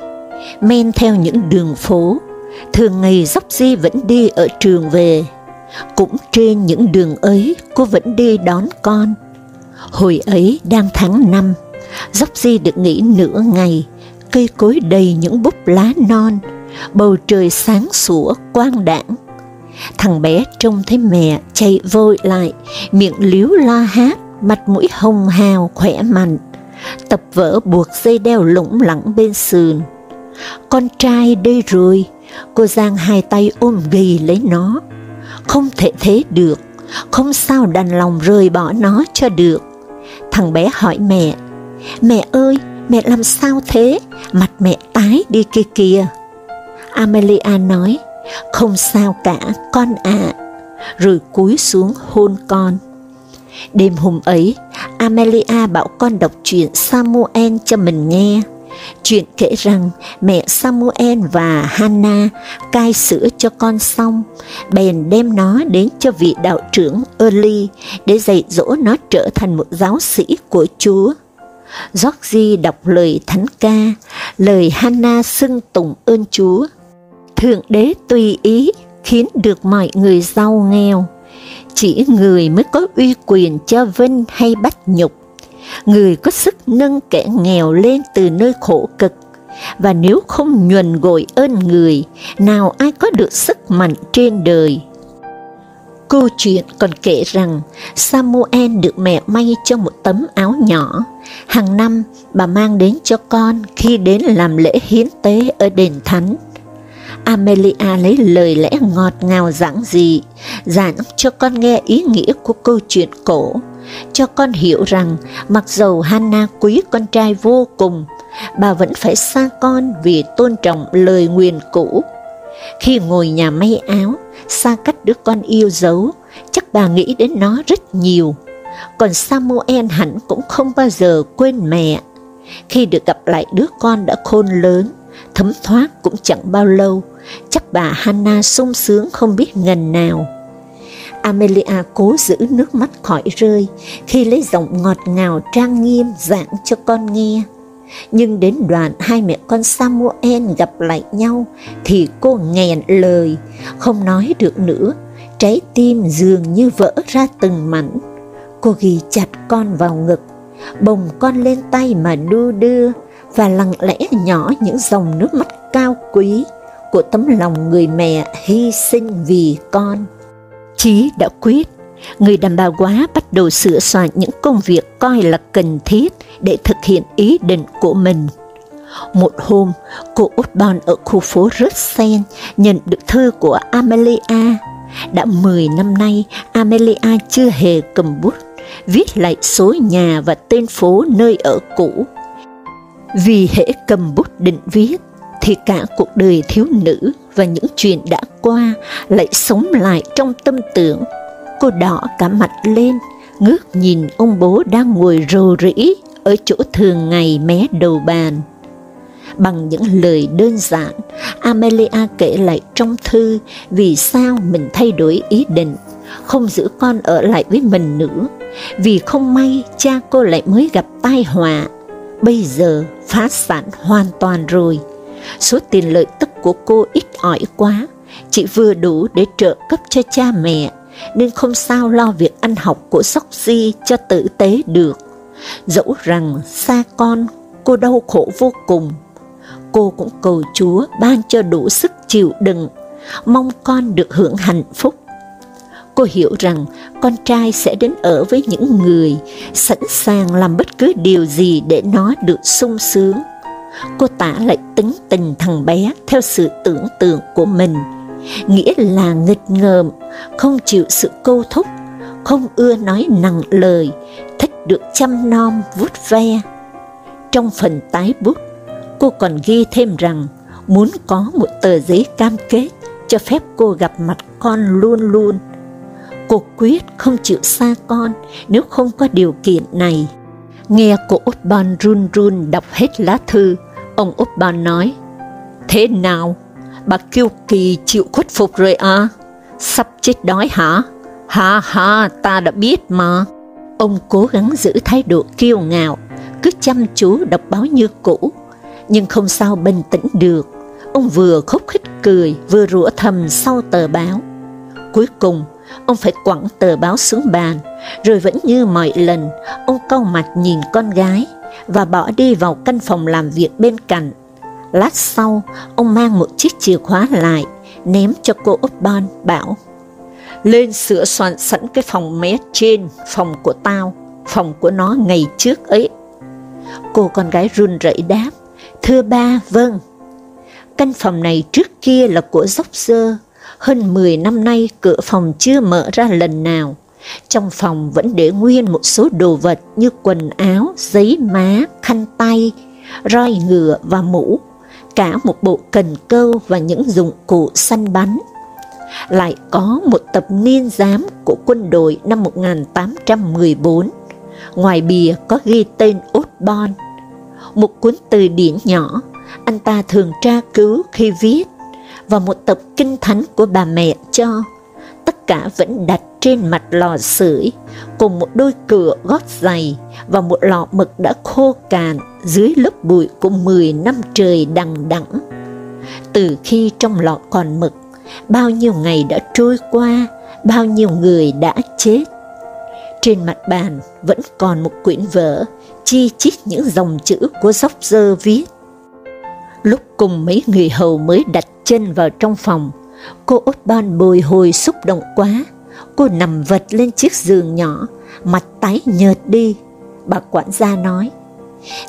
men theo những đường phố, thường ngày dốc di vẫn đi ở trường về. Cũng trên những đường ấy, cô vẫn đi đón con. Hồi ấy đang tháng năm, dốc di được nghỉ nửa ngày, cây cối đầy những búp lá non, bầu trời sáng sủa quang đãng. Thằng bé trông thấy mẹ chạy vội lại, miệng líu la hát, mặt mũi hồng hào khỏe mạnh, tập vỡ buộc dây đeo lủng lẳng bên sườn. Con trai đây rồi, cô giang hai tay ôm ghì lấy nó. Không thể thế được, không sao đành lòng rời bỏ nó cho được. Thằng bé hỏi mẹ, mẹ ơi, mẹ làm sao thế? Mặt mẹ tái đi kia kìa. Amelia nói, không sao cả, con ạ. À. Rồi cúi xuống hôn con. Đêm hôm ấy, Amelia bảo con đọc chuyện Samuel cho mình nghe. Chuyện kể rằng mẹ Samuel và Hannah cai sữa cho con xong, bèn đem nó đến cho vị đạo trưởng Early để dạy dỗ nó trở thành một giáo sĩ của Chúa. Georgie đọc lời thánh ca, lời Hannah xưng tụng ơn Chúa. Thượng đế tùy ý khiến được mọi người giàu nghèo, chỉ người mới có uy quyền cho vinh hay bắt nhục. Người có sức nâng kẻ nghèo lên từ nơi khổ cực, và nếu không nhuần gội ơn người, nào ai có được sức mạnh trên đời. Câu chuyện còn kể rằng Samuel được mẹ may cho một tấm áo nhỏ. Hàng năm, bà mang đến cho con khi đến làm lễ hiến tế ở đền thánh. Amelia lấy lời lẽ ngọt ngào giảng dị, giảng cho con nghe ý nghĩa của câu chuyện cổ, cho con hiểu rằng mặc dầu Hannah quý con trai vô cùng, bà vẫn phải xa con vì tôn trọng lời nguyền cũ. Khi ngồi nhà may áo, xa cách đứa con yêu dấu, chắc bà nghĩ đến nó rất nhiều. Còn Samuel hẳn cũng không bao giờ quên mẹ. Khi được gặp lại đứa con đã khôn lớn, thấm thoát cũng chẳng bao lâu, chắc bà Hannah sung sướng không biết ngần nào. Amelia cố giữ nước mắt khỏi rơi khi lấy giọng ngọt ngào trang nghiêm giảng cho con nghe. Nhưng đến đoạn hai mẹ con Samuel gặp lại nhau thì cô nghẹn lời, không nói được nữa, trái tim dường như vỡ ra từng mảnh. Cô ghi chặt con vào ngực, bồng con lên tay mà đu đưa và lặng lẽ nhỏ những dòng nước mắt cao quý của tấm lòng người mẹ hy sinh vì con. Chí đã quyết, người đàn bà quá bắt đầu sửa soạn những công việc coi là cần thiết để thực hiện ý định của mình. Một hôm, cô Osborne ở khu phố Russell nhận được thư của Amelia. Đã 10 năm nay, Amelia chưa hề cầm bút, viết lại số nhà và tên phố nơi ở cũ. Vì hễ cầm bút định viết, thì cả cuộc đời thiếu nữ và những chuyện đã qua lại sống lại trong tâm tưởng. Cô đỏ cả mặt lên, ngước nhìn ông bố đang ngồi rồ rĩ ở chỗ thường ngày mé đầu bàn. Bằng những lời đơn giản, Amelia kể lại trong thư vì sao mình thay đổi ý định, không giữ con ở lại với mình nữa, vì không may cha cô lại mới gặp tai họa, bây giờ phá sản hoàn toàn rồi. Số tiền lợi tức của cô ít ỏi quá, chỉ vừa đủ để trợ cấp cho cha mẹ, nên không sao lo việc ăn học của Soxy cho tử tế được. Dẫu rằng xa con, cô đau khổ vô cùng. Cô cũng cầu Chúa ban cho đủ sức chịu đựng, mong con được hưởng hạnh phúc. Cô hiểu rằng con trai sẽ đến ở với những người sẵn sàng làm bất cứ điều gì để nó được sung sướng cô tả lại tính tình thằng bé theo sự tưởng tượng của mình, nghĩa là nghịch ngợm, không chịu sự câu thúc, không ưa nói nặng lời, thích được chăm nom vuốt ve. Trong phần tái bút, cô còn ghi thêm rằng muốn có một tờ giấy cam kết cho phép cô gặp mặt con luôn luôn. Cô quyết không chịu xa con nếu không có điều kiện này. Nghe cô Osborne run run đọc hết lá thư, Ông úp bàn nói, Thế nào? Bà Kiêu Kỳ chịu khuất phục rồi à? Sắp chết đói hả? Ha ha, ta đã biết mà. Ông cố gắng giữ thái độ kiêu ngạo, cứ chăm chú đọc báo như cũ, nhưng không sao bình tĩnh được. Ông vừa khúc khích cười, vừa rủa thầm sau tờ báo. Cuối cùng, ông phải quẳng tờ báo xuống bàn, rồi vẫn như mọi lần, ông cau mặt nhìn con gái, và bỏ đi vào căn phòng làm việc bên cạnh. Lát sau, ông mang một chiếc chìa khóa lại, ném cho cô Upton, bảo, lên sửa soạn sẵn cái phòng mé trên, phòng của tao, phòng của nó ngày trước ấy. Cô con gái run rẩy đáp, thưa ba, vâng. Căn phòng này trước kia là của dốc dơ, hơn 10 năm nay cửa phòng chưa mở ra lần nào. Trong phòng vẫn để nguyên một số đồ vật như quần áo, giấy má, khăn tay, roi ngựa và mũ, cả một bộ cần câu và những dụng cụ săn bắn. Lại có một tập niên giám của quân đội năm 1814, ngoài bìa có ghi tên Osborne, một cuốn từ điển nhỏ anh ta thường tra cứu khi viết, và một tập kinh thánh của bà mẹ cho, tất cả vẫn đặt trên mặt lò sưởi, cùng một đôi cửa gót giày và một lọ mực đã khô cạn dưới lớp bụi của 10 năm trời đằng đẵng. Từ khi trong lọ còn mực, bao nhiêu ngày đã trôi qua, bao nhiêu người đã chết. Trên mặt bàn vẫn còn một quyển vở, chi chít những dòng chữ của dốc dơ viết. Lúc cùng mấy người hầu mới đặt chân vào trong phòng, cô Osborne bồi hồi xúc động quá, Cô nằm vật lên chiếc giường nhỏ, mặt tái nhợt đi. Bà quản gia nói,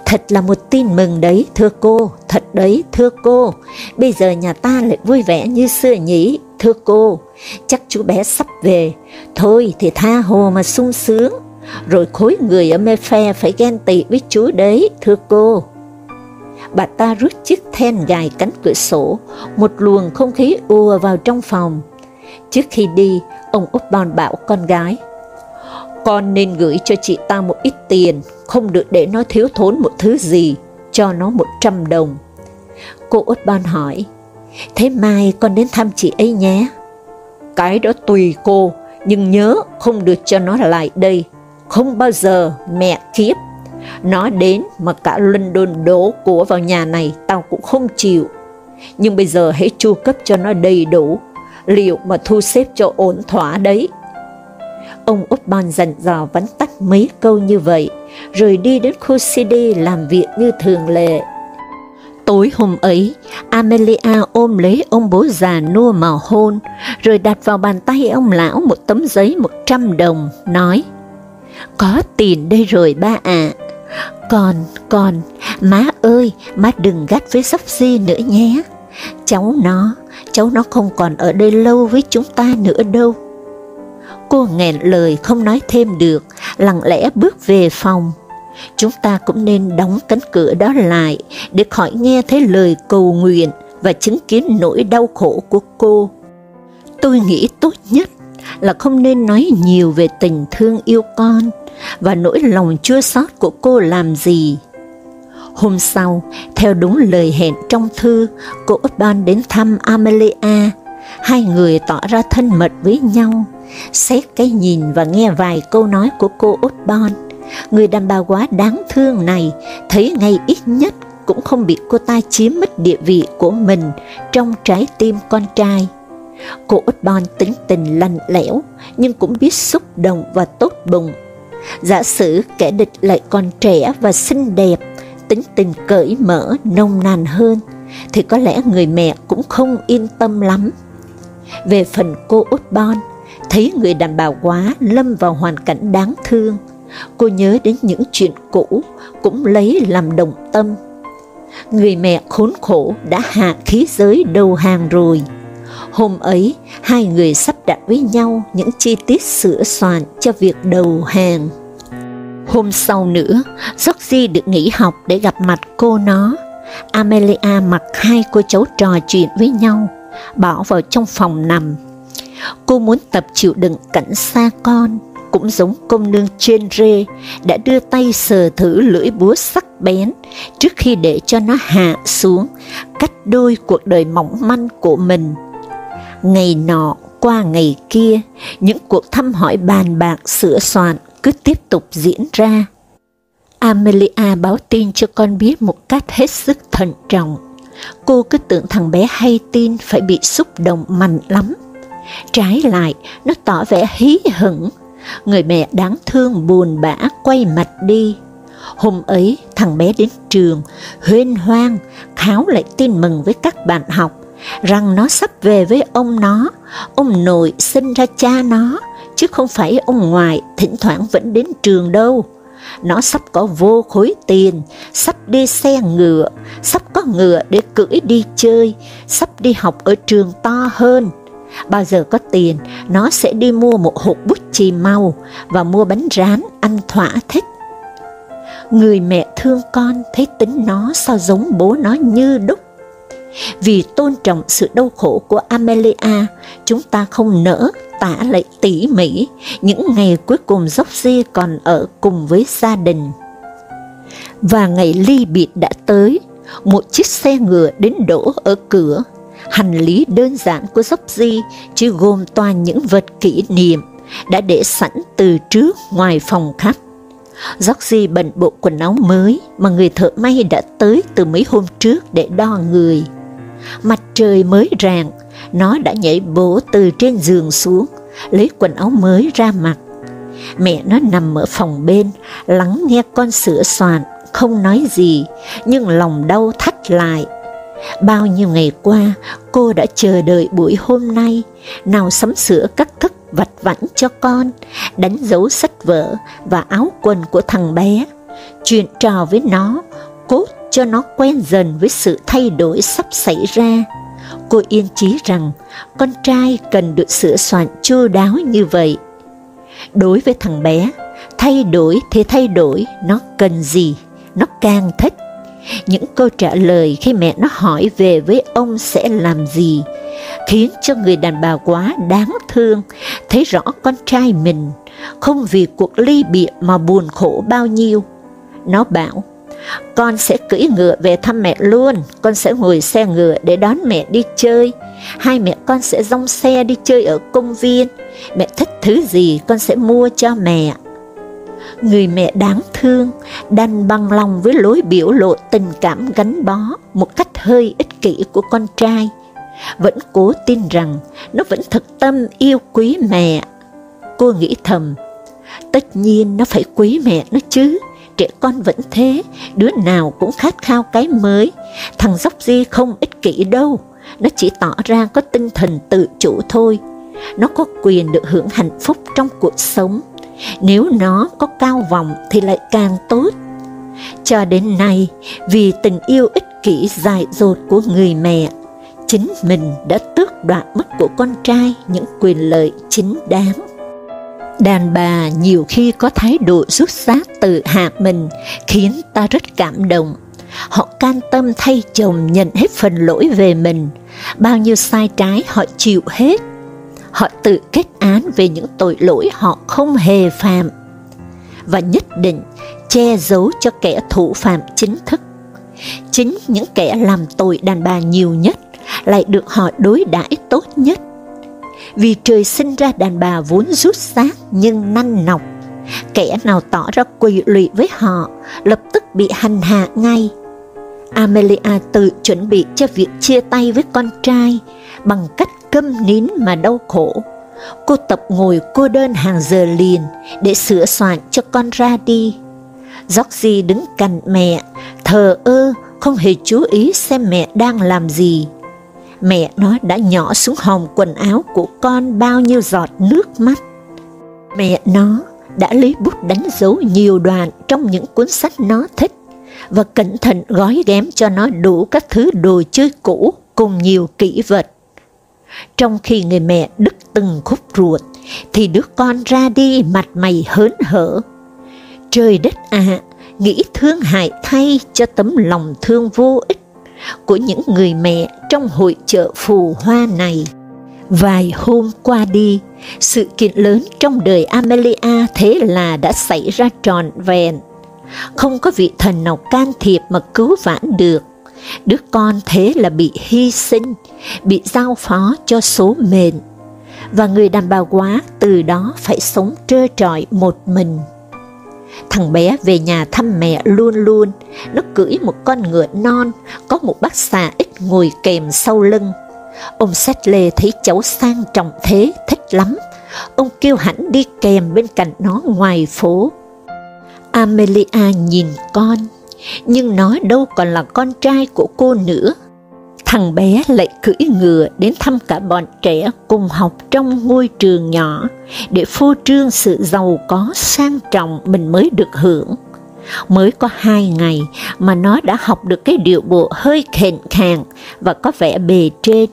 Thật là một tin mừng đấy, thưa cô, thật đấy, thưa cô. Bây giờ nhà ta lại vui vẻ như xưa nhỉ, thưa cô. Chắc chú bé sắp về, thôi thì tha hồ mà sung sướng. Rồi khối người ở mê phe phải ghen tị với chú đấy, thưa cô. Bà ta rút chiếc then gài cánh cửa sổ, một luồng không khí ùa vào trong phòng. Trước khi đi, ông Upton bảo con gái, con nên gửi cho chị ta một ít tiền, không được để nó thiếu thốn một thứ gì, cho nó một trăm đồng. Cô Osborne hỏi, thế mai con đến thăm chị ấy nhé. Cái đó tùy cô, nhưng nhớ không được cho nó lại đây. Không bao giờ, mẹ kiếp. Nó đến mà cả London đổ của vào nhà này tao cũng không chịu. Nhưng bây giờ hãy chu cấp cho nó đầy đủ, liệu mà thu xếp cho ổn thỏa đấy. Ông Upman dặn dò vắn tắt mấy câu như vậy, rồi đi đến khu CD làm việc như thường lệ. Tối hôm ấy, Amelia ôm lấy ông bố già nua mà hôn, rồi đặt vào bàn tay ông lão một tấm giấy một trăm đồng, nói, Có tiền đây rồi ba ạ. À. Còn, còn, má ơi, má đừng gắt với sắp di nữa nhé. Cháu nó, cháu nó không còn ở đây lâu với chúng ta nữa đâu. Cô nghẹn lời không nói thêm được, lặng lẽ bước về phòng. Chúng ta cũng nên đóng cánh cửa đó lại để khỏi nghe thấy lời cầu nguyện và chứng kiến nỗi đau khổ của cô. Tôi nghĩ tốt nhất là không nên nói nhiều về tình thương yêu con và nỗi lòng chua xót của cô làm gì. Hôm sau, theo đúng lời hẹn trong thư, cô Urban đến thăm Amelia. Hai người tỏ ra thân mật với nhau Xét cái nhìn và nghe vài câu nói của cô Urban. người đàn bà quá đáng thương này thấy ngay ít nhất cũng không bị cô ta chiếm mất địa vị của mình trong trái tim con trai. Cô Osborne tính tình lành lẽo, nhưng cũng biết xúc động và tốt bụng. Giả sử kẻ địch lại còn trẻ và xinh đẹp, tính tình cởi mở, nông nàn hơn, thì có lẽ người mẹ cũng không yên tâm lắm. Về phần cô út bon thấy người đàn bà quá lâm vào hoàn cảnh đáng thương, cô nhớ đến những chuyện cũ, cũng lấy làm đồng tâm. Người mẹ khốn khổ đã hạ khí giới đầu hàng rồi. Hôm ấy, hai người sắp đặt với nhau những chi tiết sửa soạn cho việc đầu hàng. Hôm sau nữa, Georgie được nghỉ học để gặp mặt cô nó. Amelia mặc hai cô cháu trò chuyện với nhau, bỏ vào trong phòng nằm Cô muốn tập chịu đựng cảnh xa con, cũng giống công nương trên rê đã đưa tay sờ thử lưỡi búa sắc bén trước khi để cho nó hạ xuống, cắt đôi cuộc đời mỏng manh của mình. Ngày nọ qua ngày kia, những cuộc thăm hỏi bàn bạc sửa soạn cứ tiếp tục diễn ra. Amelia báo tin cho con biết một cách hết sức thận trọng. Cô cứ tưởng thằng bé hay tin phải bị xúc động mạnh lắm Trái lại, nó tỏ vẻ hí hửng. Người mẹ đáng thương buồn bã quay mặt đi. Hôm ấy, thằng bé đến trường, huyên hoang, kháo lại tin mừng với các bạn học, rằng nó sắp về với ông nó, ông nội sinh ra cha nó, chứ không phải ông ngoại thỉnh thoảng vẫn đến trường đâu. Nó sắp có vô khối tiền, sắp đi xe ngựa, sắp có ngựa để cưỡi đi chơi, sắp đi học ở trường to hơn, Bao giờ có tiền, nó sẽ đi mua một hộp bút chì màu và mua bánh rán ăn thỏa thích. Người mẹ thương con thấy tính nó sao giống bố nó như đúc. Vì tôn trọng sự đau khổ của Amelia, chúng ta không nỡ tả lại tỉ mỉ những ngày cuối cùng dốc dê còn ở cùng với gia đình. Và ngày ly biệt đã tới, một chiếc xe ngựa đến đổ ở cửa hành lý đơn giản của dốc Di chỉ gồm toàn những vật kỷ niệm đã để sẵn từ trước ngoài phòng khách. dốc Di bận bộ quần áo mới mà người thợ may đã tới từ mấy hôm trước để đo người. Mặt trời mới rạng, nó đã nhảy bổ từ trên giường xuống, lấy quần áo mới ra mặc. Mẹ nó nằm ở phòng bên, lắng nghe con sửa soạn, không nói gì, nhưng lòng đau thắt lại Bao nhiêu ngày qua, cô đã chờ đợi buổi hôm nay, nào sắm sửa các thức vặt vãnh cho con, đánh dấu sách vở và áo quần của thằng bé, chuyện trò với nó, cốt cho nó quen dần với sự thay đổi sắp xảy ra. Cô yên chí rằng con trai cần được sửa soạn chu đáo như vậy. Đối với thằng bé, thay đổi thì thay đổi, nó cần gì, nó càng thích. Những câu trả lời khi mẹ nó hỏi về với ông sẽ làm gì, khiến cho người đàn bà quá đáng thương, thấy rõ con trai mình, không vì cuộc ly biệt mà buồn khổ bao nhiêu. Nó bảo, con sẽ cưỡi ngựa về thăm mẹ luôn, con sẽ ngồi xe ngựa để đón mẹ đi chơi, hai mẹ con sẽ dông xe đi chơi ở công viên, mẹ thích thứ gì con sẽ mua cho mẹ. Người mẹ đáng thương, đành bằng lòng với lối biểu lộ tình cảm gắn bó một cách hơi ích kỷ của con trai, vẫn cố tin rằng nó vẫn thực tâm yêu quý mẹ. Cô nghĩ thầm, tất nhiên nó phải quý mẹ nó chứ, trẻ con vẫn thế, đứa nào cũng khát khao cái mới, thằng dốc di không ích kỷ đâu, nó chỉ tỏ ra có tinh thần tự chủ thôi, nó có quyền được hưởng hạnh phúc trong cuộc sống, nếu nó có cao vọng thì lại càng tốt. Cho đến nay, vì tình yêu ích kỷ dại dột của người mẹ, chính mình đã tước đoạt mất của con trai những quyền lợi chính đáng. Đàn bà nhiều khi có thái độ rút rát từ hạ mình, khiến ta rất cảm động. Họ can tâm thay chồng nhận hết phần lỗi về mình, bao nhiêu sai trái họ chịu hết. Họ tự kết án về những tội lỗi họ không hề phạm, và nhất định che giấu cho kẻ thủ phạm chính thức. Chính những kẻ làm tội đàn bà nhiều nhất lại được họ đối đãi tốt nhất vì trời sinh ra đàn bà vốn rút xác nhưng năn nọc. Kẻ nào tỏ ra quỳ lụy với họ, lập tức bị hành hạ ngay. Amelia tự chuẩn bị cho việc chia tay với con trai bằng cách câm nín mà đau khổ. Cô tập ngồi cô đơn hàng giờ liền để sửa soạn cho con ra đi. Georgie đứng cạnh mẹ, thờ ơ, không hề chú ý xem mẹ đang làm gì mẹ nó đã nhỏ xuống hòm quần áo của con bao nhiêu giọt nước mắt. Mẹ nó đã lấy bút đánh dấu nhiều đoạn trong những cuốn sách nó thích và cẩn thận gói ghém cho nó đủ các thứ đồ chơi cũ cùng nhiều kỷ vật. Trong khi người mẹ đứt từng khúc ruột, thì đứa con ra đi mặt mày hớn hở. Trời đất ạ, à, nghĩ thương hại thay cho tấm lòng thương vô ích của những người mẹ trong hội chợ phù hoa này. Vài hôm qua đi, sự kiện lớn trong đời Amelia thế là đã xảy ra tròn vẹn. Không có vị thần nào can thiệp mà cứu vãn được. Đứa con thế là bị hy sinh, bị giao phó cho số mệnh. Và người đàn bà quá từ đó phải sống trơ trọi một mình. Thằng bé về nhà thăm mẹ luôn luôn, nó cưỡi một con ngựa non, có một bác xà ít ngồi kèm sau lưng. Ông Sách Lê thấy cháu sang trọng thế, thích lắm. Ông kêu hẳn đi kèm bên cạnh nó ngoài phố. Amelia nhìn con, nhưng nó đâu còn là con trai của cô nữa. Thằng bé lại cưỡi ngựa đến thăm cả bọn trẻ cùng học trong ngôi trường nhỏ, để phô trương sự giàu có sang trọng mình mới được hưởng. Mới có hai ngày mà nó đã học được cái điệu bộ hơi khèn khàng và có vẻ bề trên.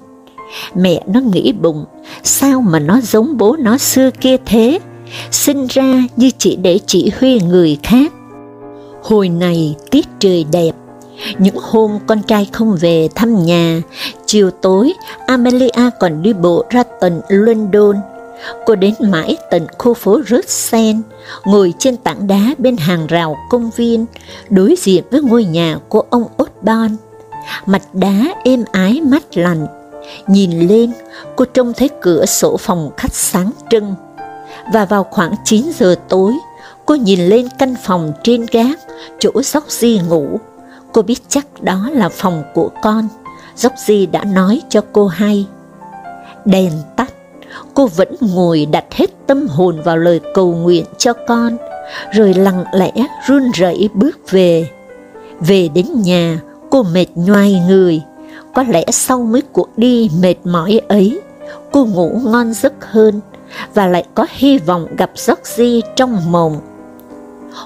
Mẹ nó nghĩ bụng, sao mà nó giống bố nó xưa kia thế, sinh ra như chỉ để chỉ huy người khác. Hồi này tiết trời đẹp, những hôm con trai không về thăm nhà, chiều tối Amelia còn đi bộ ra tận London. Cô đến mãi tận khu phố Russell, ngồi trên tảng đá bên hàng rào công viên, đối diện với ngôi nhà của ông Osborne. Mặt đá êm ái mát lành, nhìn lên cô trông thấy cửa sổ phòng khách sáng trưng. Và vào khoảng 9 giờ tối, cô nhìn lên căn phòng trên gác, chỗ sóc di ngủ, Cô biết chắc đó là phòng của con, Georgie đã nói cho cô hay. Đèn tắt, cô vẫn ngồi đặt hết tâm hồn vào lời cầu nguyện cho con, rồi lặng lẽ run rẩy bước về. Về đến nhà, cô mệt nhoài người, có lẽ sau mấy cuộc đi mệt mỏi ấy, cô ngủ ngon giấc hơn, và lại có hy vọng gặp Georgie trong mộng.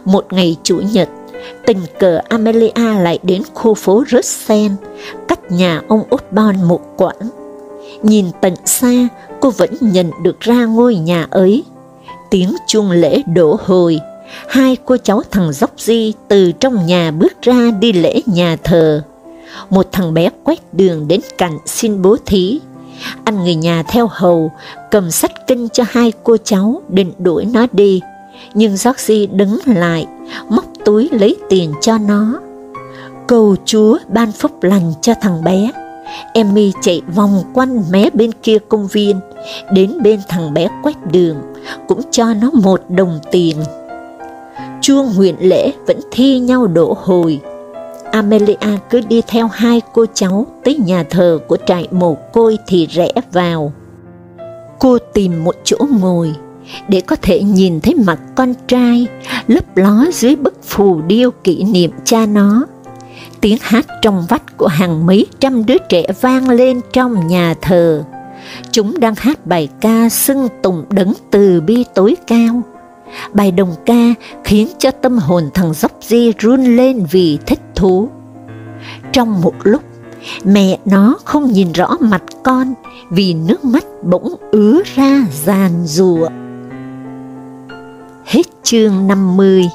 Một ngày Chủ nhật, tình cờ Amelia lại đến khu phố Russell, cách nhà ông Osborn một quãng. Nhìn tận xa, cô vẫn nhận được ra ngôi nhà ấy. Tiếng chuông lễ đổ hồi, hai cô cháu thằng dốc di từ trong nhà bước ra đi lễ nhà thờ. Một thằng bé quét đường đến cạnh xin bố thí. Anh người nhà theo hầu, cầm sách kinh cho hai cô cháu định đuổi nó đi. Nhưng Georgie đứng lại, móc túi lấy tiền cho nó. Cầu Chúa ban phúc lành cho thằng bé. Emmy chạy vòng quanh mé bên kia công viên, đến bên thằng bé quét đường, cũng cho nó một đồng tiền. Chuông nguyện lễ vẫn thi nhau đổ hồi. Amelia cứ đi theo hai cô cháu tới nhà thờ của trại mồ côi thì rẽ vào. Cô tìm một chỗ ngồi, để có thể nhìn thấy mặt con trai lấp ló dưới bức phù điêu kỷ niệm cha nó. Tiếng hát trong vách của hàng mấy trăm đứa trẻ vang lên trong nhà thờ. Chúng đang hát bài ca xưng tụng đấng từ bi tối cao. Bài đồng ca khiến cho tâm hồn thằng dốc di run lên vì thích thú. Trong một lúc, mẹ nó không nhìn rõ mặt con vì nước mắt bỗng ứa ra giàn rùa. Hết chương 50